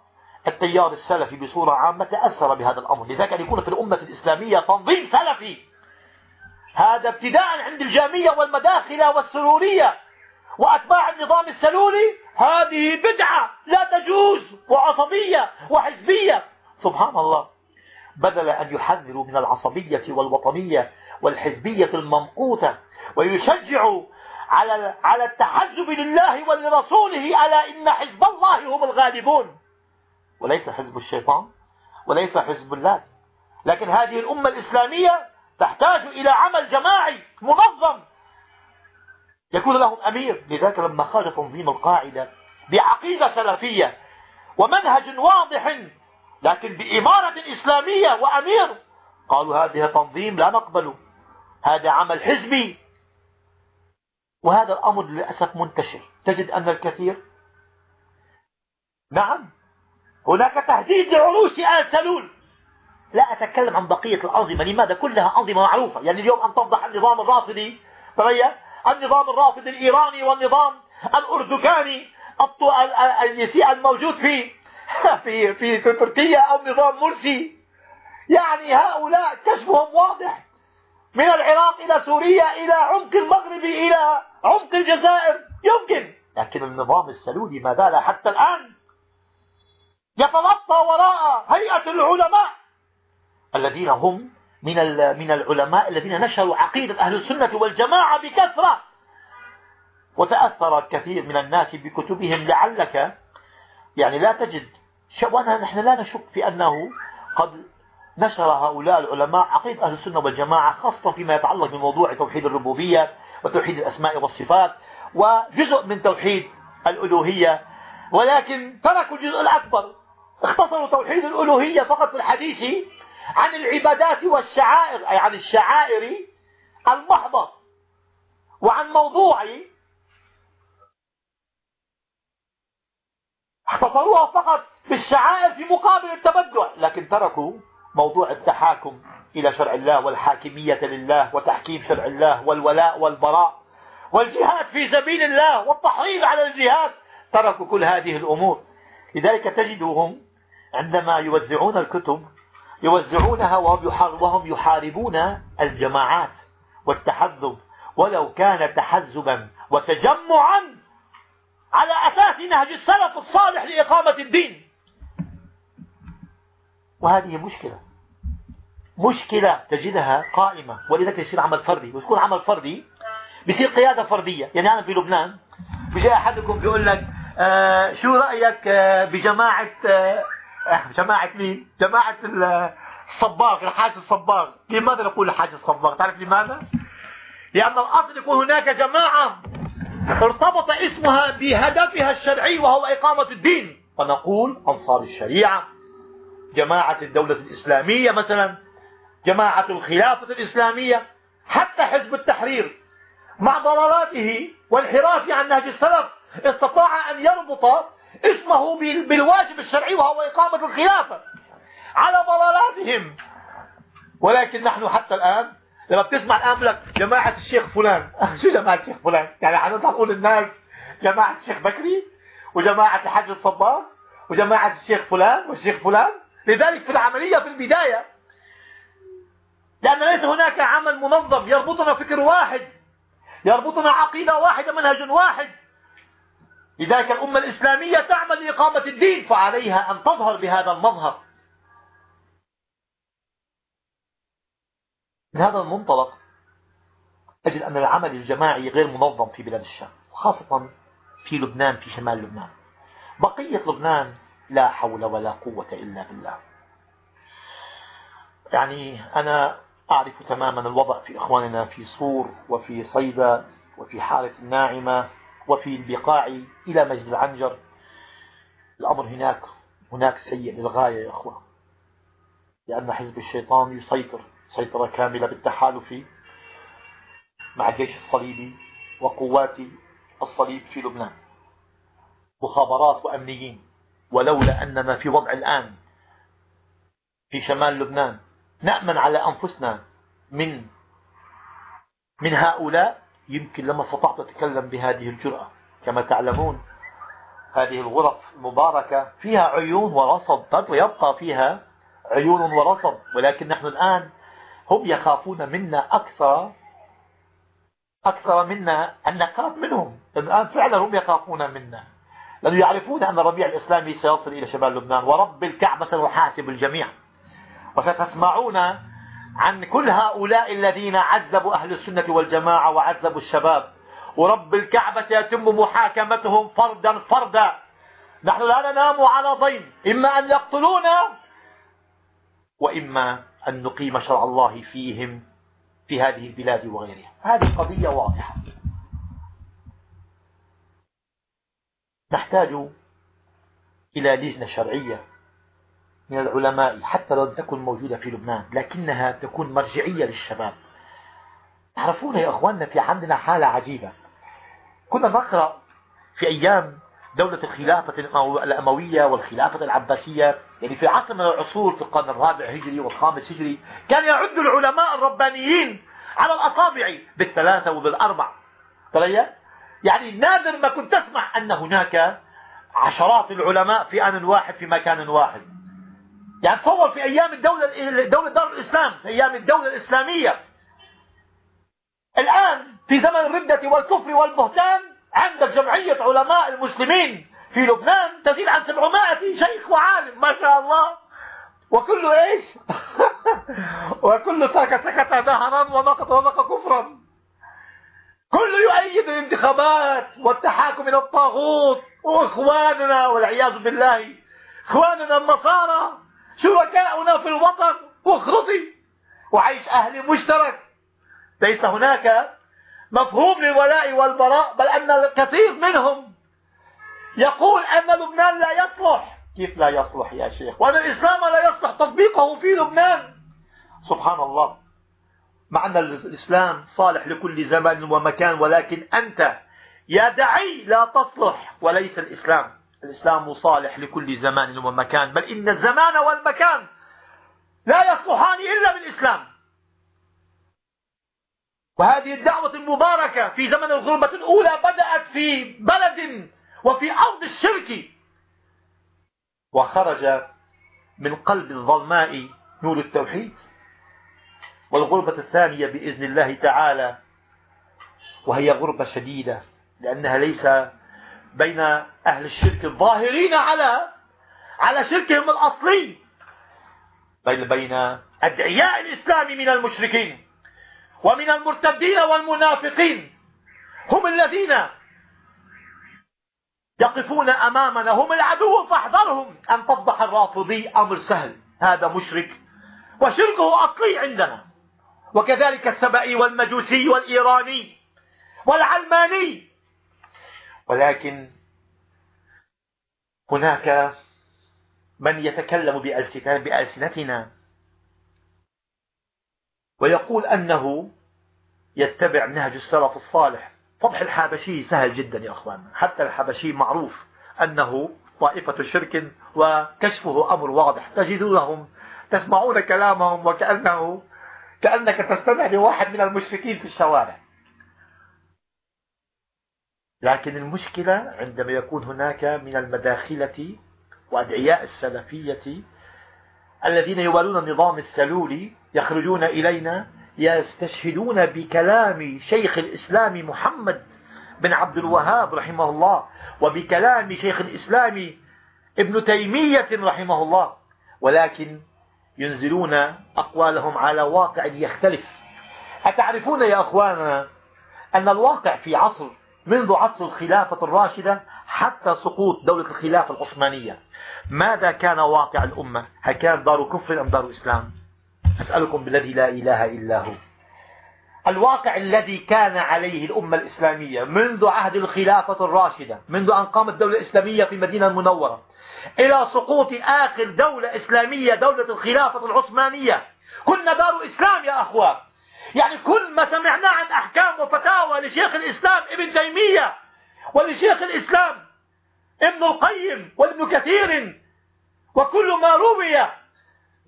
التيار السلفي بصورة عامة تأثر بهذا الأمر. لذلك أن يكون في الأمة الإسلامية تنظيم سلفي. هذا ابتداء عند الجامية والمداخلة والسرورية وأتباع النظام السلولي. هذه بدعة لا تجوز وعصبية وحزبية. سبحان الله. بدل أن يحذروا من العصبية والوطنية والحزبية الممقوتة ويشجعوا على على التحزب لله ولرسوله ألا إن حزب الله هم الغالبون. وليس حزب الشيطان وليس حزب الله. لكن هذه الأمة الإسلامية تحتاج إلى عمل جماعي منظم. يكون لهم أمير لذلك لما خرج تنظيم القاعدة بعقيدة سلفية ومنهج واضح لكن بإمارة إسلامية وأمير قالوا هذه تنظيم لا نقبله هذا عمل حزبي. وهذا الأمر للأسف منتشر. تجد أن الكثير نعم هناك تهديد لعروش آل سلول. لا أتكلم عن بقية الأنظمة لماذا كلها أنظمة معروفة؟ يعني اليوم أن تفضح النظام الرافضي تغير النظام الرافضي الإيراني والنظام الأردوغاني الموجود في في في تركيا أو نظام مرسي. يعني هؤلاء كشفهم واضح. من العراق إلى سوريا إلى عمق المغرب إلى عمق الجزائر. يمكن. لكن النظام السلولي ما زال حتى الآن يتلطى وراء هيئة العلماء. الذين هم من من العلماء الذين نشروا عقيدة أهل السنة والجماعة بكثرة. وتأثر الكثير من الناس بكتبهم لعلك يعني لا تجد وانا نحن لا نشك في أنه قد نشر هؤلاء العلماء عقيدة أهل السنة والجماعة خاصة فيما يتعلق بموضوع توحيد الربوبية وتوحيد الأسماء والصفات وجزء من توحيد الألوهية. ولكن تركوا الجزء الأكبر اختصروا توحيد الألوهية فقط في الحديث عن العبادات والشعائر أي عن الشعائر المحضة وعن موضوع اختصروها فقط بالشعائر في مقابل التبدع لكن تركوا موضوع التحاكم إلى شرع الله والحاكمية لله وتحكيم شرع الله والولاء والبراء والجهاد في سبيل الله والتحريض على الجهاد. تركوا كل هذه الأمور. لذلك تجدهم عندما يوزعون الكتب يوزعونها وهم يحاربون الجماعات والتحزب ولو كان تحزبا وتجمعا على أساس نهج السلف الصالح لإقامة الدين. وهذه مشكلة. مشكلة تجدها قائمة. ولذلك يصير عمل فردي. ويكون عمل فردي بيصير قيادة فردية. يعني أنا في لبنان بيجي أحدكم بيقول لك آه شو رأيك آه بجماعة آه جماعة مين؟ جماعة الصباغ الحاج الصباغ. لماذا نقول الحاج الصباغ؟ تعرف لماذا؟ لأن الأصل يكون هناك جماعة ارتبط اسمها بهدفها الشرعي وهو إقامة الدين. فنقول أنصار الشريعة جماعة الدولة الإسلامية مثلا جماعة الخلافة الإسلامية حتى حزب التحرير. مع ضلالاته وانحرافه عن نهج السلف استطاع أن يربط اسمه بالواجب الشرعي وهو إقامة الخلافة على ضلالاتهم. ولكن نحن حتى الآن لما بتسمع الآن لك جماعة الشيخ فلان. شو جماعة الشيخ فلان؟ يعني حنطلع نقول للناس جماعة الشيخ بكري وجماعة الحج الصباغ وجماعة الشيخ فلان والشيخ فلان. لذلك في العملية في البداية لأن ليس هناك عمل منظم يربطنا فكر واحد يربطنا عقيدة واحدة منهج واحد. لذلك الأمة الإسلامية تعمل لإقامة الدين فعليها أن تظهر بهذا المظهر. من هذا المنطلق أجد أن العمل الجماعي غير منظم في بلاد الشام وخاصة في لبنان في شمال لبنان. بقية لبنان لا حول ولا قوة إلا بالله. يعني أنا أعرف تماما الوضع في إخواننا في صور وفي صيدا وفي حالة الناعمة وفي البقاع إلى مجد العنجر. الأمر هناك هناك سيء للغاية يا أخوة لأن حزب الشيطان يسيطر سيطرة كاملة بالتحالف مع الجيش الصليبي وقوات الصليب في لبنان. مخابرات وأمنيين ولولا أننا في وضع الآن في شمال لبنان نأمن على أنفسنا من من هؤلاء يمكن لما استطعت أتكلم بهذه الجرأة. كما تعلمون هذه الغرف المباركة فيها عيون ورصد ويبقى فيها عيون ورصد ولكن نحن الآن هم يخافون منا أكثر أكثر منا أن نخاف منهم. الآن فعلا هم يخافون منا. لأنه يعرفون أن الربيع الإسلامي سيصل إلى شمال لبنان ورب الكعبة سنحاسب الجميع. وستسمعون عن كل هؤلاء الذين عذبوا أهل السنة والجماعة وعذبوا الشباب. ورب الكعبة سيتم محاكمتهم فردا فردا. نحن لا ننام على ضيم إما أن يقتلونا وإما أن نقيم شرع الله فيهم في هذه البلاد وغيرها. هذه قضية واضحة. نحتاج إلى لجنة شرعية. من العلماء حتى لو تكن موجودة في لبنان لكنها تكون مرجعية للشباب. تعرفون يا أخواننا في عندنا حالة عجيبة. كنا نقرأ في أيام دولة الخلافة الأموية والخلافة العباسية يعني في عصر من العصور في القرن الرابع هجري والخامس هجري كان يعد العلماء الربانيين على الأصابع بالثلاثة وبالأربع. ترى يعني نادر ما كنت تسمع أن هناك عشرات العلماء في آن واحد في مكان واحد. يعني تصور في أيام الدولة دولة دار الإسلام في أيام الدولة الإسلامية. الآن في زمن الردة والكفر والبهتان عندك جمعية علماء المسلمين في لبنان تزيد عن 700 شيخ وعالم ما شاء الله. وكل إيش؟ وكل سكت سكت دهرا ونقط ونقط كفرا. كل يؤيد الانتخابات والتحاكم إلى الطاغوت. وإخواننا والعياذ بالله إخواننا النصارى شركاؤنا في الوطن واخرطي وعيش أهلي مشترك. ليس هناك مفهوم للولاء والبراء بل أن الكثير منهم يقول أن لبنان لا يصلح. كيف لا يصلح يا شيخ؟ وأن الإسلام لا يصلح تطبيقه في لبنان. سبحان الله. مع أن الإسلام صالح لكل زمان ومكان ولكن أنت يا دعي لا تصلح وليس الإسلام. الإسلام صالح لكل زمان ومكان بل إن الزمان والمكان لا يصلحان إلا بالإسلام. وهذه الدعوة المباركة في زمن الغربة الأولى بدأت في بلد وفي أرض الشرك. وخرج من قلب الظلماء نور التوحيد. والغربة الثانية بإذن الله تعالى وهي غربة شديدة لأنها ليس بين أهل الشرك الظاهرين على على شركهم الأصلي. بل بين أدعياء الإسلام من المشركين ومن المرتدين والمنافقين. هم الذين يقفون أمامنا هم العدو فاحذرهم أن تصبح الرافضي أمر سهل. هذا مشرك وشركه أصلي عندنا. وكذلك السبئي والمجوسي والإيراني والعلماني ولكن هناك من يتكلم بألسنتنا ويقول أنه يتبع نهج السلف الصالح. فضح الحبشي سهل جدا يا أخوان. حتى الحبشي معروف أنه طائفة شرك وكشفه أمر واضح. تجدونهم تسمعون كلامهم وكأنه كأنك تستمع لواحد من المشركين في الشوارع. لكن المشكلة عندما يكون هناك من المداخلة وأدعياء السلفية الذين يوالون النظام السلولي يخرجون إلينا يستشهدون بكلام شيخ الإسلام محمد بن عبد الوهاب رحمه الله وبكلام شيخ الإسلام ابن تيمية رحمه الله ولكن ينزلون أقوالهم على واقع يختلف. أتعرفون يا أخواننا أن الواقع في عصر منذ عصر الخلافة الراشدة حتى سقوط دولة الخلافة العثمانية. ماذا كان واقع الأمة؟ هل كانت دار كفر أم دار إسلام؟ أسألكم بالذي لا إله إلا هو. الواقع الذي كان عليه الأمة الإسلامية منذ عهد الخلافة الراشدة منذ أن قامت الدولة الإسلامية في المدينة المنورة إلى سقوط آخر دولة إسلامية دولة الخلافة العثمانية. كنا دار إسلام يا أخوان. يعني كل ما سمعناه عن أحكام وفتاوى لشيخ الإسلام ابن تيمية ولشيخ الإسلام ابن القيم وابن كثير وكل ما روي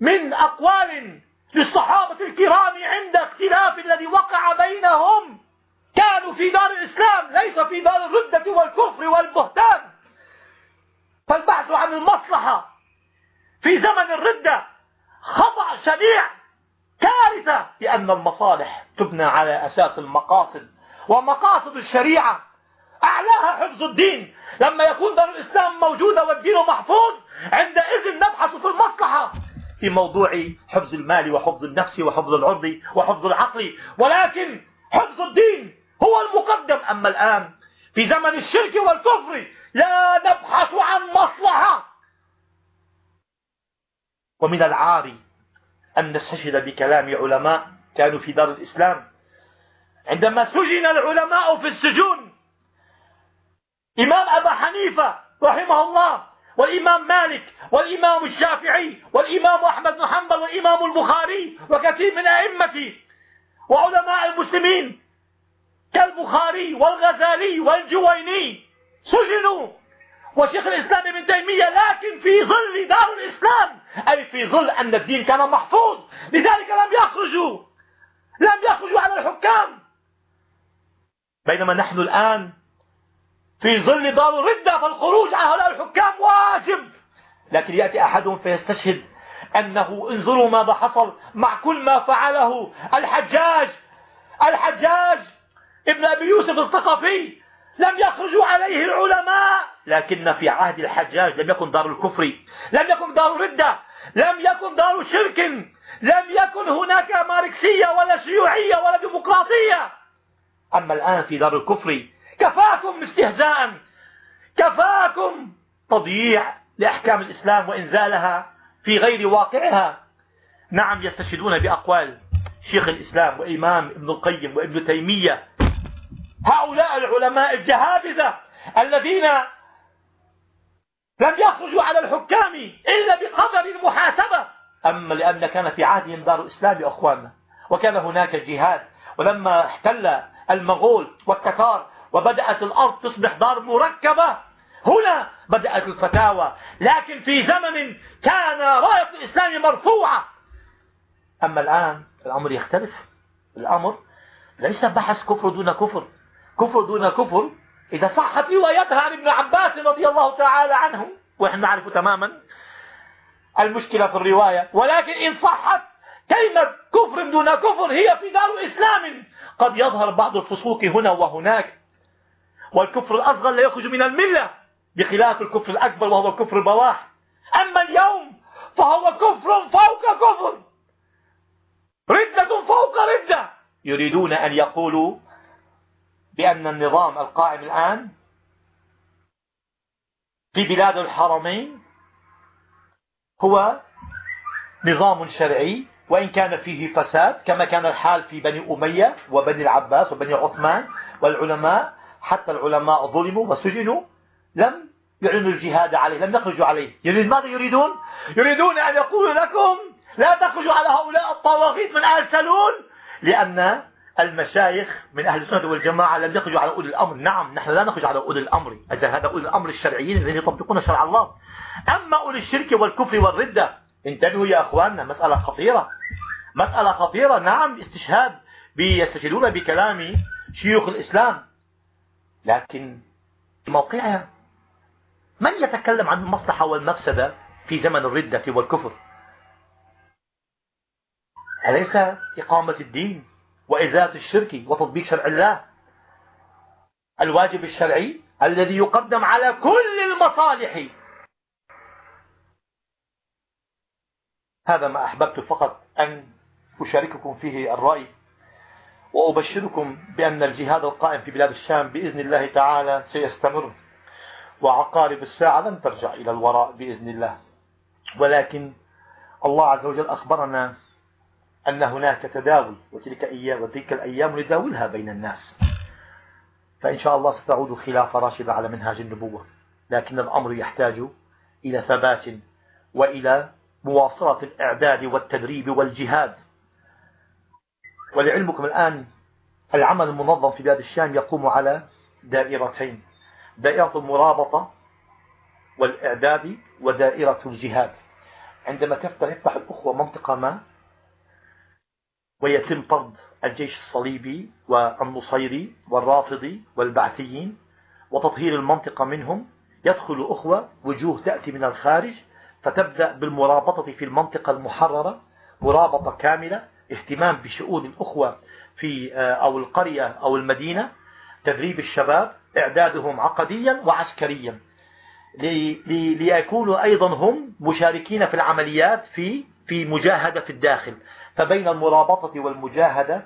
من أقوال للصحابة الكرام عند اختلاف الذي وقع بينهم كانوا في دار الإسلام ليس في دار الردة والكفر والبهتان. فالبحث عن المصلحة في زمن الردة خطأ شنيع. كارثة لأن المصالح تبنى على أساس المقاصد. ومقاصد الشريعة أعلاها حفظ الدين. لما يكون دار الإسلام موجودة والدين محفوظ عندئذ نبحث في المصلحة. في موضوع حفظ المال وحفظ النفس وحفظ العرض وحفظ العقل. ولكن حفظ الدين هو المقدم. أما الآن في زمن الشرك والكفر لا نبحث عن مصلحة. ومن العار أن نستشهد بكلام علماء كانوا في دار الإسلام. عندما سجن العلماء في السجون إمام أبا حنيفة رحمه الله والإمام مالك والإمام الشافعي والإمام أحمد بن حنبل والإمام البخاري وكثير من أئمة وعلماء المسلمين كالبخاري والغزالي والجويني سجنوا. وشيخ الإسلام ابن تيمية لكن في ظل دار الإسلام أي في ظل أن الدين كان محفوظ لذلك لم يخرجوا لم يخرجوا على الحكام. بينما نحن الآن في ظل دار الردة فالخروج على هؤلاء الحكام واجب. لكن يأتي أحدهم فيستشهد أنه انظروا ماذا حصل مع كل ما فعله الحجاج الحجاج ابن أبي يوسف الثقفي لم يخرجوا عليه العلماء. لكن في عهد الحجاج لم يكن دار الكفر. لم يكن دار ردة. لم يكن دار شرك. لم يكن هناك ماركسية ولا شيوعية ولا ديمقراطية. أما الآن في دار الكفر كفاكم استهزاء. كفاكم تضييع لأحكام الإسلام وإنزالها في غير واقعها. نعم يستشهدون بأقوال شيخ الإسلام وإمام ابن القيم وابن تيمية هؤلاء العلماء الجهابذة الذين لم يخرجوا على الحكام إلا بقدر المحاسبة. أما لأن كان في عهدهم دار الإسلام يا أخواننا وكان هناك جهاد ولما احتل المغول والتتار وبدأت الأرض تصبح دار مركبة هنا بدأت الفتاوى. لكن في زمن كان راية الإسلام مرفوعة. أما الآن الأمر يختلف. الأمر ليس بحث كفر دون كفر. كفر دون كفر. إذا صحت روايتها عن ابن عباس رضي الله تعالى عنه ونحن نعرف تماما المشكلة في الرواية. ولكن إن صحت كلمة كفر دون كفر هي في دار إسلام قد يظهر بعض الفسوق هنا وهناك. والكفر الأصغر لا يخرج من الملة. بخلاف الكفر الأكبر وهو الكفر البواح. أما اليوم فهو كفر فوق كفر. ردة فوق ردة. يريدون أن يقولوا بأن النظام القائم الآن في بلاد الحرمين هو نظام شرعي وإن كان فيه فساد كما كان الحال في بني أمية وبني العباس وبني عثمان والعلماء حتى العلماء ظلموا وسجنوا لم يعلنوا الجهاد عليه لم يخرجوا عليه. يريد ماذا يريدون؟ يريدون أن يقولوا لكم لا تخرجوا على هؤلاء الطواغيت من آل سلول لأن المشايخ من أهل السنة والجماعة لم يخرجوا على أولي الأمر. نعم نحن لا نخرج على أولي الأمر. أجل هذا أولي الأمر الشرعيين الذين يطبقون شرع الله. أما أولي الشرك والكفر والردة انتبهوا يا أخواننا مسألة خطيرة. مسألة خطيرة نعم استشهاد يستشهدون بكلام شيوخ الإسلام. لكن موقعها من يتكلم عن المصلحة والمفسدة في زمن الردة والكفر؟ أليس إقامة الدين؟ وإزالة الشرك وتطبيق شرع الله. الواجب الشرعي الذي يقدم على كل المصالح. هذا ما أحببت فقط أن أشارككم فيه الرأي وأبشركم بأن الجهاد القائم في بلاد الشام بإذن الله تعالى سيستمر وعقارب الساعة لن ترجع إلى الوراء بإذن الله. ولكن الله عز وجل أخبرنا أن هناك تداول وتلك أيام وتلك الأيام نداولها بين الناس. فإن شاء الله ستعود خلافة راشدة على منهاج النبوة. لكن الأمر يحتاج إلى ثبات وإلى مواصلة الإعداد والتدريب والجهاد. ولعلمكم الآن العمل المنظم في بلاد الشام يقوم على دائرتين. دائرة المرابطة والإعداد ودائرة الجهاد. عندما تفتح الأخوة منطقة ما ويتم طرد الجيش الصليبي والنصيري والرافضي والبعثيين وتطهير المنطقة منهم. يدخل أخوة وجوه تأتي من الخارج فتبدأ بالمرابطة في المنطقة المحررة مرابطة كاملة اهتمام بشؤون الأخوة في أو القرية أو المدينة تدريب الشباب إعدادهم عقديا وعسكريا. ليكونوا أيضا هم مشاركين في العمليات في في مجاهدة في الداخل. فبين المرابطة والمجاهدة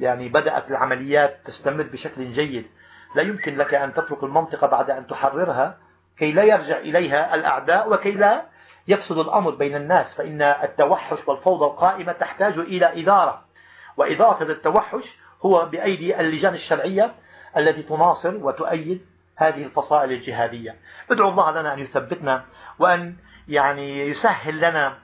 يعني بدأت العمليات تستمر بشكل جيد. لا يمكن لك أن تترك المنطقة بعد أن تحررها كي لا يرجع إليها الأعداء وكي لا يفسد الأمر بين الناس فإن التوحش والفوضى القائمة تحتاج إلى إدارة. وإدارة التوحش هو بأيدي اللجان الشرعية التي تناصر وتؤيد هذه الفصائل الجهادية. ادعو الله لنا أن يثبتنا وأن يعني يسهل لنا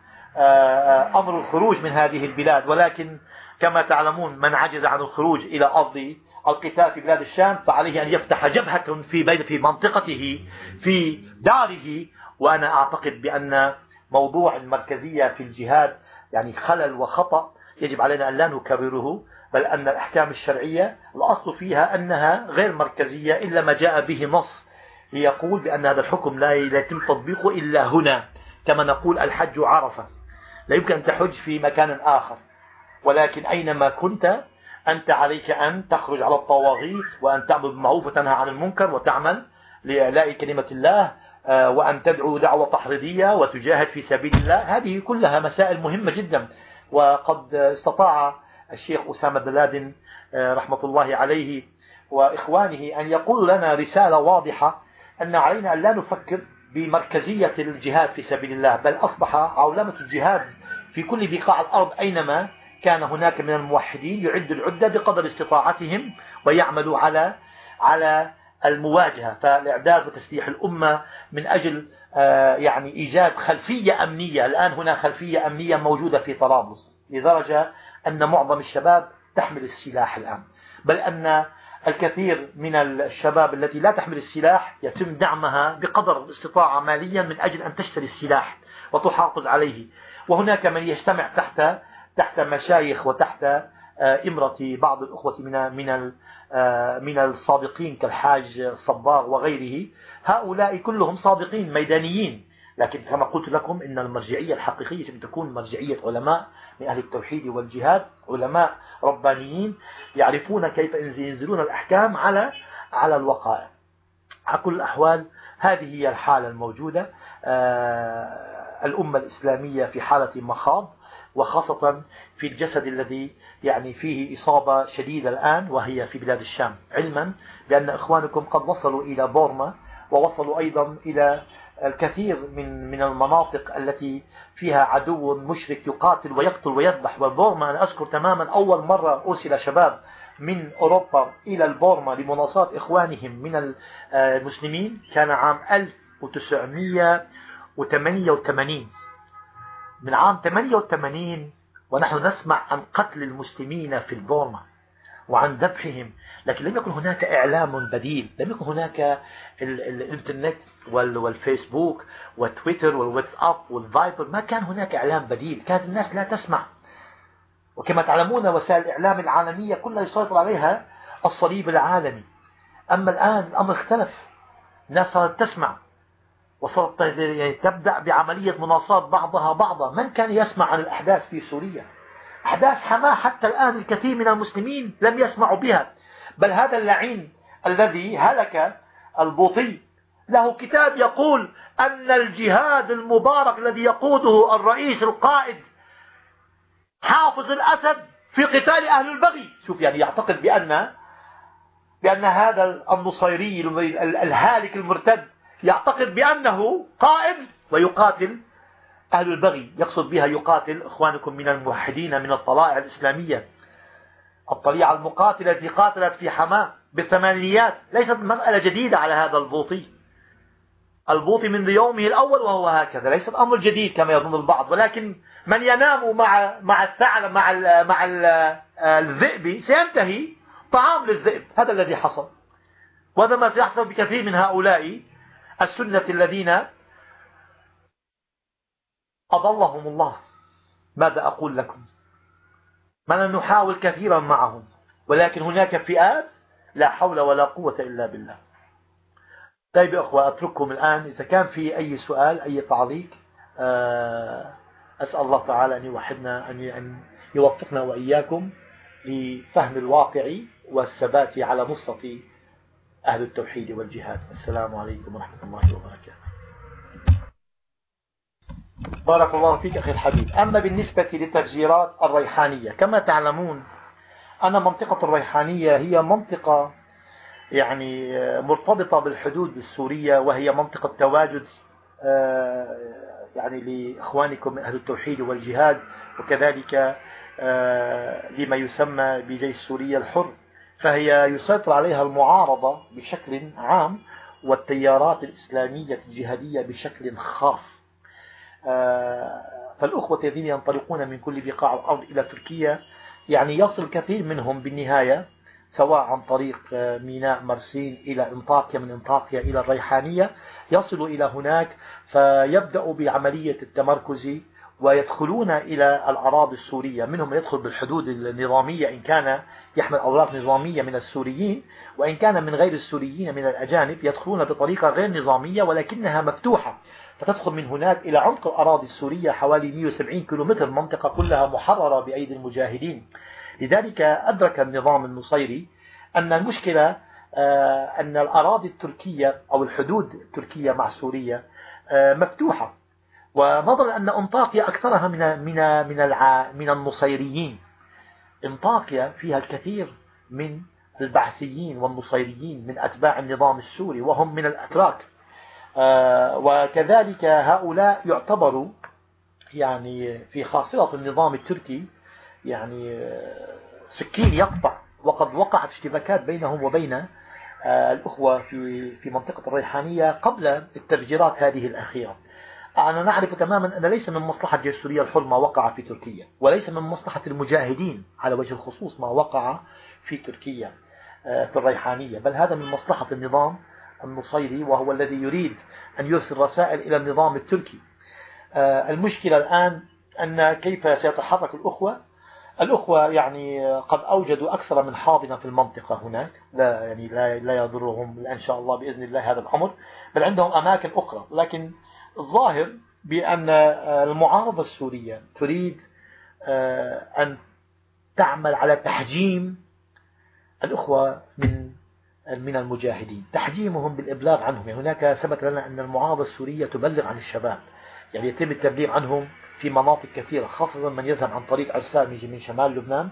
أمر الخروج من هذه البلاد. ولكن كما تعلمون من عجز عن الخروج إلى أرض القتال في بلاد الشام فعليه أن يفتح جبهة في بين في منطقته في داره. وأنا أعتقد بأن موضوع المركزية في الجهاد يعني خلل وخطأ يجب علينا أن لا نكرره بل أن الأحكام الشرعية الأصل فيها أنها غير مركزية إلا ما جاء به نص يقول بأن هذا الحكم لا يتم تطبيقه إلا هنا كما نقول الحج عرفة. لا يمكن أن تحج في مكان آخر. ولكن أينما كنت أنت عليك أن تخرج على الطواغيت وأن تعمل بالمعروف وتنهى عن المنكر وتعمل لإعلاء كلمة الله آه، وأن تدعو دعوة تحريضية وتجاهد في سبيل الله. هذه كلها مسائل مهمة جدا. وقد استطاع الشيخ أسامة بن لادن آه، رحمة الله عليه وإخوانه أن يقول لنا رسالة واضحة أن علينا أن لا نفكر بمركزية الجهاد في سبيل الله بل أصبح عولمة الجهاد في كل بقاع الأرض أينما كان هناك من الموحدين يعد العدة بقدر استطاعتهم ويعملوا على على المواجهة. فالإعداد وتسليح الأمة من أجل آه، يعني إيجاد خلفية أمنية. الآن هنا خلفية أمنية موجودة في طرابلس لدرجة أن معظم الشباب تحمل السلاح الآن. بل أن الكثير من الشباب التي لا تحمل السلاح يتم دعمها بقدر الاستطاعة ماليا من أجل أن تشتري السلاح وتحافظ عليه. وهناك من يجتمع تحت تحت مشايخ وتحت آه، إمرة بعض الأخوة من من آه، من الصادقين كالحاج صباغ وغيره. هؤلاء كلهم صادقين ميدانيين. لكن كما قلت لكم إن المرجعية الحقيقية يجب تكون مرجعية علماء من أهل التوحيد والجهاد علماء ربانيين يعرفون كيف ينزلون الأحكام على على الوقائع. على كل الأحوال هذه هي الحالة الموجودة. آه، الأمة الإسلامية في حالة مخاض وخاصة في الجسد الذي يعني فيه إصابة شديدة الآن وهي في بلاد الشام. علما بأن إخوانكم قد وصلوا إلى بورما ووصلوا أيضا إلى الكثير من من المناطق التي فيها عدو مشرك يقاتل ويقتل ويذبح. والبورما أنا أذكر تماما أول مرة أرسل شباب من أوروبا إلى البورما لمناصرة إخوانهم من المسلمين. كان عام 1988 من عام 88 ونحن نسمع عن قتل المسلمين في البورما وعن ذبحهم لكن لم يكن هناك إعلام بديل لم يكن هناك الإنترنت والفيسبوك والتويتر والواتساب والفايبر ما كان هناك إعلام بديل كانت الناس لا تسمع. وكما تعلمون وسائل الإعلام العالمية كلها يسيطر عليها الصليب العالمي. أما الآن الأمر اختلف الناس صارت تسمع. وصارت يعني تبدأ بعملية مناصات بعضها بعضا. من كان يسمع عن الأحداث في سوريا؟ أحداث حماة حتى الآن الكثير من المسلمين لم يسمعوا بها. بل هذا اللعين الذي هلك البوطي له كتاب يقول أن الجهاد المبارك الذي يقوده الرئيس القائد حافظ الأسد في قتال أهل البغي. شوف يعني يعتقد بأن بأن هذا النصيري الهالك المرتد يعتقد بأنه قائد ويقاتل أهل البغي. يقصد بها يقاتل إخوانكم من الموحدين من الطلائع الإسلامية. الطليعة المقاتلة التي قاتلت في حماة بالثمانينيات ليست مسألة جديدة على هذا البوطي. البوطي منذ يومه الأول وهو هكذا. ليس أمر جديد كما يظن البعض ولكن من ينام مع مع الثعلب مع ال مع ال الذئب سينتهي طعام للذئب. هذا الذي حصل. وهذا ما سيحصل بكثير من هؤلاء. السنة الذين أضلهم الله. ماذا أقول لكم؟ ما نحاول كثيرا معهم ولكن هناك فئات لا حول ولا قوة إلا بالله. طيب يا أخوة أترككم الآن. إذا كان في أي سؤال أي تعليق آه، أسأل الله تعالى أن يوحدنا أن يوفقنا وإياكم لفهم الواقع والثبات على نصرة أهل التوحيد والجهاد. السلام عليكم ورحمة الله وبركاته. بارك الله فيك أخي الحبيب. أما بالنسبة للتفجيرات الريحانية كما تعلمون أن منطقة الريحانية هي منطقة يعني مرتبطة بالحدود السورية وهي منطقة تواجد آه، يعني لإخوانكم من أهل التوحيد والجهاد وكذلك آه، لما يسمى بجيش سوريا الحر. فهي يسيطر عليها المعارضة بشكل عام والتيارات الإسلامية الجهادية بشكل خاص. آه، فالأخوة الذين ينطلقون من كل بقاع الأرض إلى تركيا يعني يصل كثير منهم بالنهاية سواء عن طريق آه، ميناء مرسين إلى إنطاكيا من إنطاكيا إلى الريحانية يصل إلى هناك فيبدأ بعملية التمركز ويدخلون إلى الأراضي السورية. منهم يدخل بالحدود النظامية إن كان يحمل أوراق نظامية من السوريين وإن كان من غير السوريين من الأجانب يدخلون بطريقة غير نظامية ولكنها مفتوحة. فتدخل من هناك إلى عمق الأراضي السورية حوالي 170 كيلومتر منطقة كلها محررة بأيدي المجاهدين. لذلك أدرك النظام النصيري أن المشكلة آه، أن الأراضي التركية أو الحدود التركية مع سوريا آه، مفتوحة. ونظرا أن أنطاكيا أكثرها من من من من النصيريين. أنطاكيا فيها الكثير من البعثيين والنصيريين من أتباع النظام السوري وهم من الأتراك. آه، وكذلك هؤلاء يعتبروا يعني في خاصرة النظام التركي يعني آه، سكين يقطع. وقد وقعت اشتباكات بينهم وبين آه، الأخوة في في منطقة الريحانية قبل التفجيرات هذه الأخيرة. أنا نعرف تماما أن ليس من مصلحة جيش سوريا الحر ما وقع في تركيا وليس من مصلحة المجاهدين على وجه الخصوص ما وقع في تركيا في الريحانية. بل هذا من مصلحة النظام النصيري وهو الذي يريد أن يرسل رسائل إلى النظام التركي. آه، المشكلة الآن أن كيف سيتحرك الأخوة؟ الأخوة يعني قد أوجدوا أكثر من حاضنة في المنطقة هناك. لا يعني لا لا يضرهم إن شاء الله بإذن الله هذا الأمر. بل عندهم أماكن أخرى. لكن الظاهر بأن المعارضة السورية تريد آه، أن تعمل على تحجيم الأخوة من من المجاهدين. تحجيمهم بالإبلاغ عنهم. يعني هناك ثبت لنا أن المعارضة السورية تبلغ عن الشباب. يعني يتم التبليغ عنهم في مناطق كثيرة خاصة من يذهب عن طريق عرسان يجي من شمال لبنان.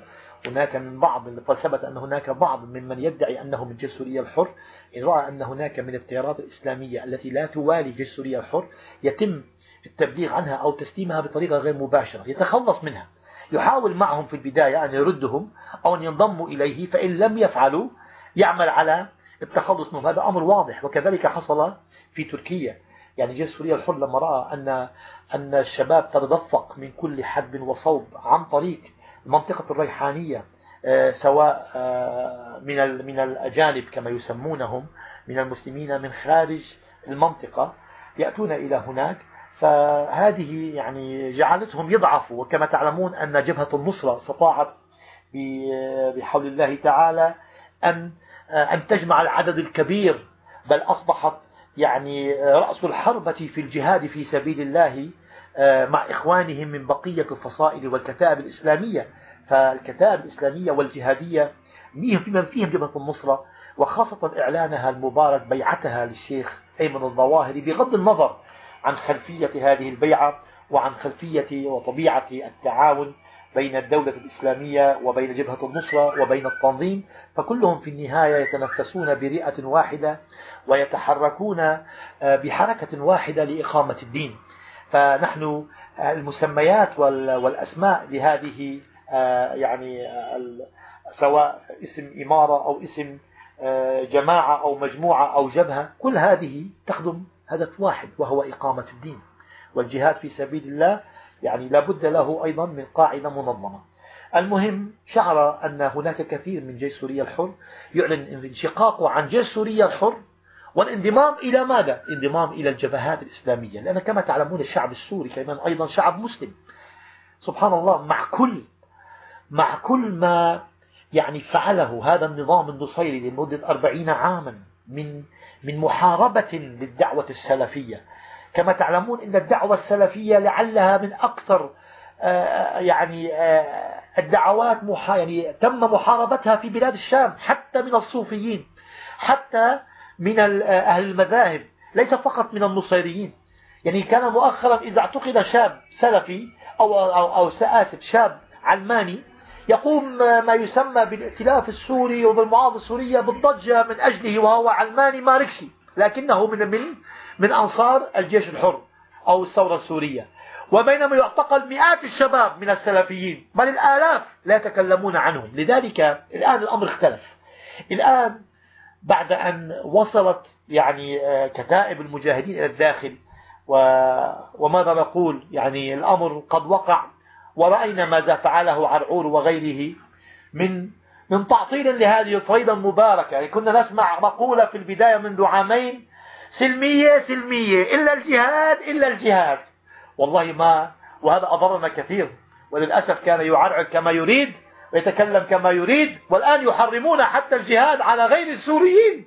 هناك من بعض ثبت أن هناك بعض ممن يدعي أنه من جيش سوريا الحر. إن رأى أن هناك من التيارات الإسلامية التي لا توالي جيش سوريا الحر يتم التبليغ عنها أو تسليمها بطريقة غير مباشرة يتخلص منها. يحاول معهم في البداية أن يردهم أو أن ينضموا إليه فإن لم يفعلوا يعمل على التخلص منه هذا أمر واضح وكذلك حصل في تركيا. يعني جيش سوريا الحر لما رأى أن أن الشباب تتدفق من كل حدب وصوب عن طريق منطقة الريحانية سواء آه، من من الأجانب كما يسمونهم من المسلمين من خارج المنطقة يأتون إلى هناك. فهذه يعني جعلتهم يضعفوا وكما تعلمون أن جبهة النصرة استطاعت بحول الله تعالى أن أن تجمع العدد الكبير بل أصبحت يعني رأس الحربة في الجهاد في سبيل الله آه، مع إخوانهم من بقية الفصائل والكتائب الإسلامية. فالكتائب الإسلامية والجهادية من فيهم جبهة النصرة وخاصة إعلانها المبارك بيعتها للشيخ أيمن الظواهري بغض النظر عن خلفية هذه البيعة وعن خلفية وطبيعة التعاون بين الدولة الإسلامية وبين جبهة النصرة وبين التنظيم فكلهم في النهاية يتنفسون برئة واحدة ويتحركون آه، بحركة واحدة لإقامة الدين. فنحن آه، المسميات والأسماء لهذه يعني سواء اسم إمارة أو اسم جماعة أو مجموعة أو جبهة كل هذه تخدم هدف واحد وهو إقامة الدين والجهاد في سبيل الله يعني لابد له أيضا من قاعدة منظمة المهم شعر أن هناك كثير من جيش سوريا الحر يعلن انشقاقه عن جيش سوريا الحر والانضمام إلى ماذا؟ انضمام إلى الجبهات الإسلامية لأن كما تعلمون الشعب السوري كمان أيضا شعب مسلم سبحان الله مع كل مع كل ما يعني فعله هذا النظام النصيري لمدة أربعين عاما من من محاربة للدعوة السلفية. كما تعلمون أن الدعوة السلفية لعلها من أكثر آه، يعني آه، الدعوات يعني تم محاربتها في بلاد الشام حتى من الصوفيين حتى من أهل المذاهب ليس فقط من النصيريين. يعني كان مؤخرا إذا اعتقد شاب سلفي أو, أو, أو آسف شاب علماني يقوم ما يسمى بالائتلاف السوري وبالمعارضة السورية بالضجة من أجله وهو علماني ماركسي لكنه من من من أنصار الجيش الحر أو الثورة السورية. وبينما يعتقل مئات الشباب من السلفيين بل الآلاف لا يتكلمون عنهم. لذلك الآن الأمر اختلف. الآن بعد أن وصلت يعني آه، كتائب المجاهدين إلى الداخل وماذا نقول؟ يعني الأمر قد وقع ورأينا ماذا فعله عرعور وغيره من من تعطيل لهذه الفريضة المباركة. يعني كنا نسمع مقولة في البداية منذ عامين سلمية سلمية إلا الجهاد إلا الجهاد. والله ما وهذا أضرنا كثير. وللأسف كان يعرعر كما يريد ويتكلم كما يريد والآن يحرمون حتى الجهاد على غير السوريين.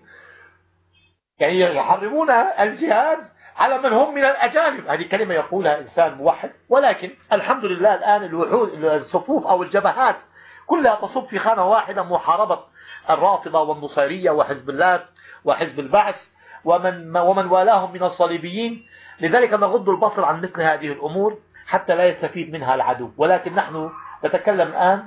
يعني يحرمون الجهاد على من هم من الأجانب. هذه كلمة يقولها إنسان موحد ولكن الحمد لله الآن الوحود الصفوف أو الجبهات كلها تصب في خانة واحدة محاربة الرافضة والنصيرية وحزب الله وحزب البعث ومن, ومن والاهم من الصليبيين. لذلك نغض البصر عن مثل هذه الأمور حتى لا يستفيد منها العدو. ولكن نحن نتكلم الآن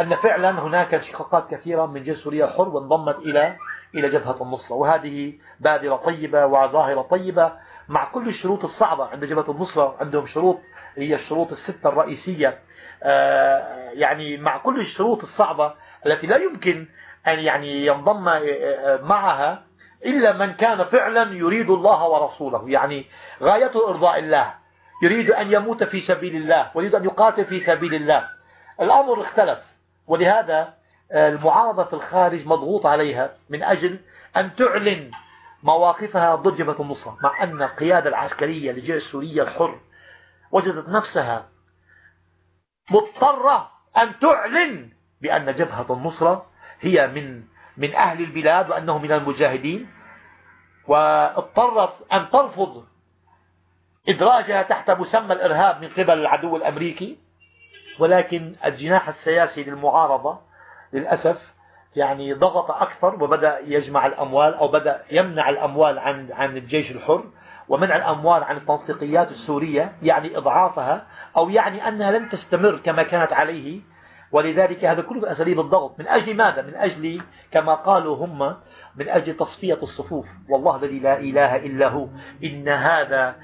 أن فعلا هناك انشقاقات كثيرة من جيش سوريا الحر وانضمت إلى إلى جبهة النصرة. وهذه بادرة طيبة وظاهرة طيبة مع كل الشروط الصعبة عند جبهة النصرة عندهم شروط هي الشروط الستة الرئيسية. آه، يعني مع كل الشروط الصعبة التي لا يمكن أن يعني ينضم آه، آه، معها إلا من كان فعلا يريد الله ورسوله. يعني غايته إرضاء الله. يريد أن يموت في سبيل الله ويريد أن يقاتل في سبيل الله. الأمر اختلف ولهذا المعارضة في الخارج مضغوط عليها من أجل أن تعلن مواقفها ضد جبهة النصرة مع أن القيادة العسكرية للجيش السورية الحر وجدت نفسها مضطرة أن تعلن بأن جبهة النصرة هي من من أهل البلاد وأنهم من المجاهدين واضطرت أن ترفض إدراجها تحت مسمى الإرهاب من قبل العدو الأمريكي ولكن الجناح السياسي للمعارضة للأسف يعني ضغط أكثر وبدأ يجمع الأموال أو بدأ يمنع الأموال عن عن الجيش الحر ومنع الأموال عن التنسيقيات السورية يعني إضعافها أو يعني أنها لن تستمر كما كانت عليه. ولذلك هذا كله أساليب الضغط. من أجل ماذا؟ من أجل كما قالوا هم من أجل تصفية الصفوف. والله الذي لا إله إلا هو. إن هذا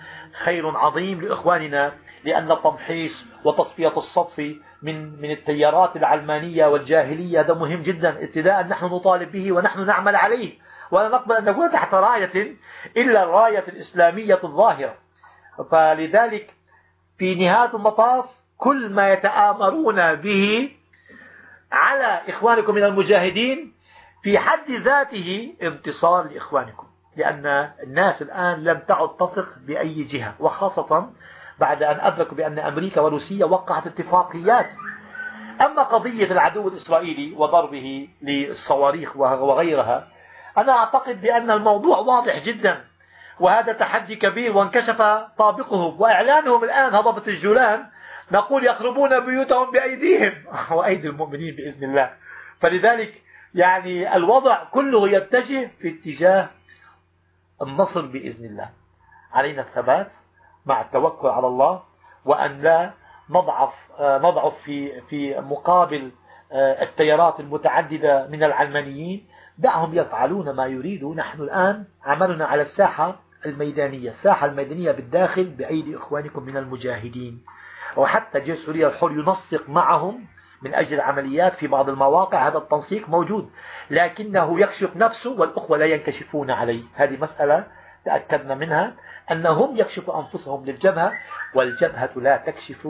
خير عظيم لإخواننا. لأن التمحيص وتصفية الصف من من التيارات العلمانية والجاهلية هذا مهم جدا. ابتداء نحن نطالب به ونحن نعمل عليه. ولا نقبل أن نكون تحت راية إلا الراية الإسلامية الظاهرة. فلذلك في نهاية المطاف كل ما يتآمرون به على إخوانكم من المجاهدين في حد ذاته انتصار لإخوانكم. لأن الناس الآن لم تعد تثق بأي جهة وخاصة بعد أن أدركوا بأن أمريكا وروسيا وقعت اتفاقيات. أما قضية العدو الإسرائيلي وضربه للصواريخ وغيرها أنا أعتقد بأن الموضوع واضح جدا وهذا تحدي كبير وانكشف طابقه وإعلانهم الآن هضبة الجولان. نقول يخربون بيوتهم بأيديهم وأيدي المؤمنين بإذن الله. فلذلك يعني الوضع كله يتجه في اتجاه النصر بإذن الله. علينا الثبات. مع التوكل على الله وأن لا نضعف نضعف في في مقابل آه، التيارات المتعددة من العلمانيين. دعهم يفعلون ما يريدوا نحن الآن عملنا على الساحة الميدانية. الساحة الميدانية بالداخل بأيدي إخوانكم من المجاهدين. وحتى جيش سوريا الحر ينسق معهم من أجل العمليات في بعض المواقع. هذا التنسيق موجود لكنه يكشف نفسه والأخوة لا ينكشفون عليه. هذه مسألة تأكدنا منها. أنهم يكشفوا أنفسهم للجبهة والجبهة لا تكشف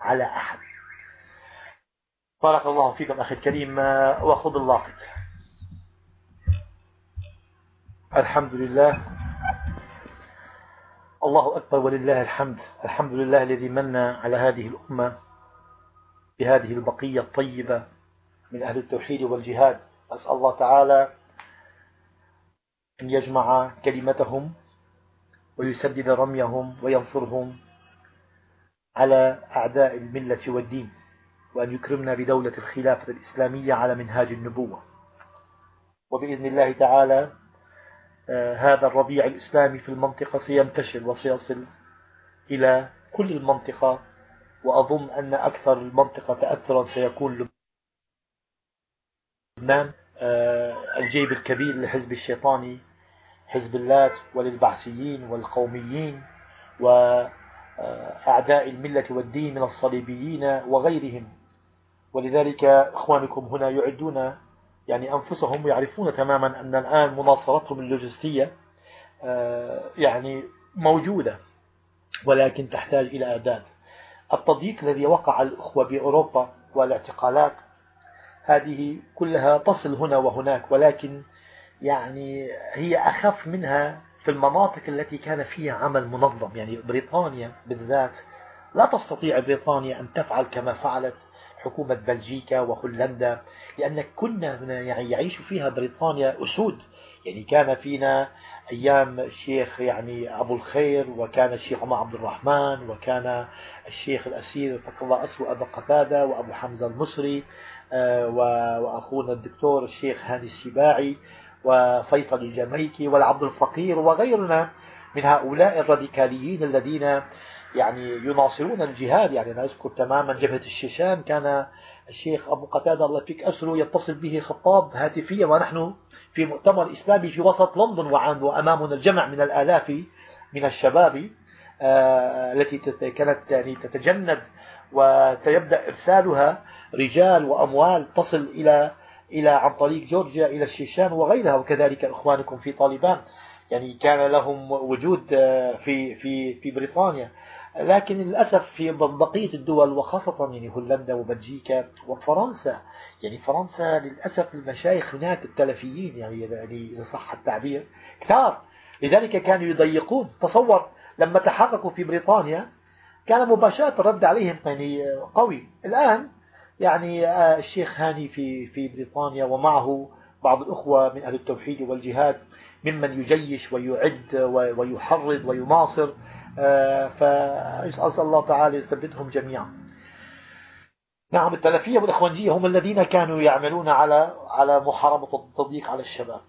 على أحد. بارك الله فيكم أخي الكريم وخذ اللاقط الحمد لله. الله أكبر ولله الحمد. الحمد لله الذي من على هذه الأمة بهذه البقية الطيبة من أهل التوحيد والجهاد. أسأل الله تعالى أن يجمع كلمتهم ويسدد رميهم وينصرهم على أعداء الملة والدين وأن يكرمنا بدولة الخلافة الإسلامية على منهاج النبوة. وبإذن الله تعالى آه، هذا الربيع الإسلامي في المنطقة سينتشر وسيصل إلى كل المنطقة وأظن أن أكثر المنطقة تأثرا سيكون لبنان آه، الجيب الكبير للحزب الشيطاني حزب اللات وللبعثيين والقوميين وأعداء الملة والدين من الصليبيين وغيرهم. ولذلك إخوانكم هنا يعدون يعني أنفسهم يعرفون تماما أن الآن مناصرتهم اللوجستية آه، يعني موجودة ولكن تحتاج إلى أعداد. التضييق الذي وقع الأخوة بأوروبا والاعتقالات هذه كلها تصل هنا وهناك ولكن يعني هي أخف منها في المناطق التي كان فيها عمل منظم. يعني بريطانيا بالذات لا تستطيع بريطانيا أن تفعل كما فعلت حكومة بلجيكا وهولندا لأن كنا يعني يعيش فيها بريطانيا أسود. يعني كان فينا أيام الشيخ يعني أبو الخير وكان الشيخ عمر عبد الرحمن وكان الشيخ الأسير فك الله أسوأ أبا قتادة وأبو حمزة المصري آه، وأخونا الدكتور الشيخ هاني السباعي. وفيصل الجميكي والعبد الفقير وغيرنا من هؤلاء الراديكاليين الذين يعني يناصرون الجهاد. يعني أنا أذكر تماما جبهة الشيشان كان الشيخ أبو قتادة الله فيك أسره يتصل به خطاب هاتفيا ونحن في مؤتمر إسلامي في وسط لندن وأمامنا الجمع من الآلاف من الشباب آه، التي كانت يعني تتجند ويبدأ إرسالها. رجال وأموال تصل إلى إلى عن طريق جورجيا إلى الشيشان وغيرها وكذلك إخوانكم في طالبان. يعني كان لهم وجود آه، في في في بريطانيا. لكن للأسف في بقية الدول وخاصة يعني هولندا وبلجيكا وفرنسا. يعني فرنسا للأسف المشايخ هناك التلفيين يعني إذا صح التعبير كثار. لذلك كانوا يضيقون. تصور لما تحققوا في بريطانيا كان مباشرة الرد عليهم يعني قوي. الآن يعني آه، الشيخ هاني في في بريطانيا ومعه بعض الأخوة من أهل التوحيد والجهاد ممن يجيش ويعد ويحرض ويناصر آه، فأسأل الله تعالى يثبتهم جميعا. نعم التلفية والإخوانجية هم الذين كانوا يعملون على على محاربة التضييق على الشباب.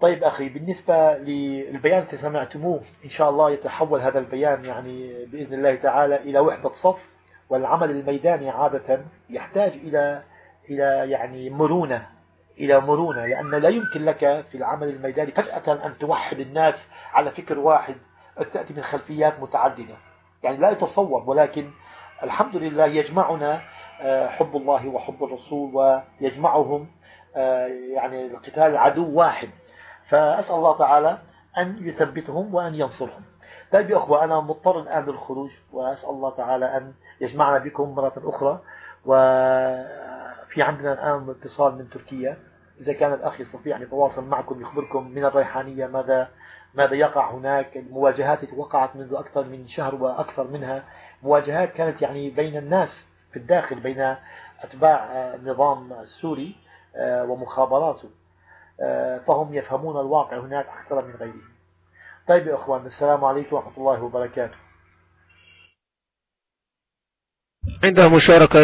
طيب أخي بالنسبة للبيان الذي سمعتموه إن شاء الله يتحول هذا البيان يعني بإذن الله تعالى إلى وحدة صف. والعمل الميداني عادة يحتاج إلى إلى يعني مرونة إلى مرونة لأنه لا يمكن لك في العمل الميداني فجأة أن توحد الناس على فكر واحد تأتي من خلفيات متعددة. يعني لا يتصور ولكن الحمد لله يجمعنا آه، حب الله وحب الرسول ويجمعهم آه، يعني القتال عدو واحد. فأسأل الله تعالى أن يثبتهم وأن ينصرهم. طيب يا أخوة أنا مضطر الآن للخروج وأسأل الله تعالى أن يجمعنا بكم مرة أخرى. وفي عندنا الآن اتصال من تركيا. إذا كان الأخ يستطيع أن يتواصل معكم يخبركم من الريحانية ماذا ماذا يقع هناك. المواجهات التي وقعت منذ أكثر من شهر وأكثر منها. مواجهات كانت يعني بين الناس في الداخل بين أتباع النظام السوري آه، ومخابراته. آه، فهم يفهمون الواقع هناك أكثر من غيرهم. طيب يا أخوان السلام عليكم ورحمة الله وبركاته. cindaha mushaaraka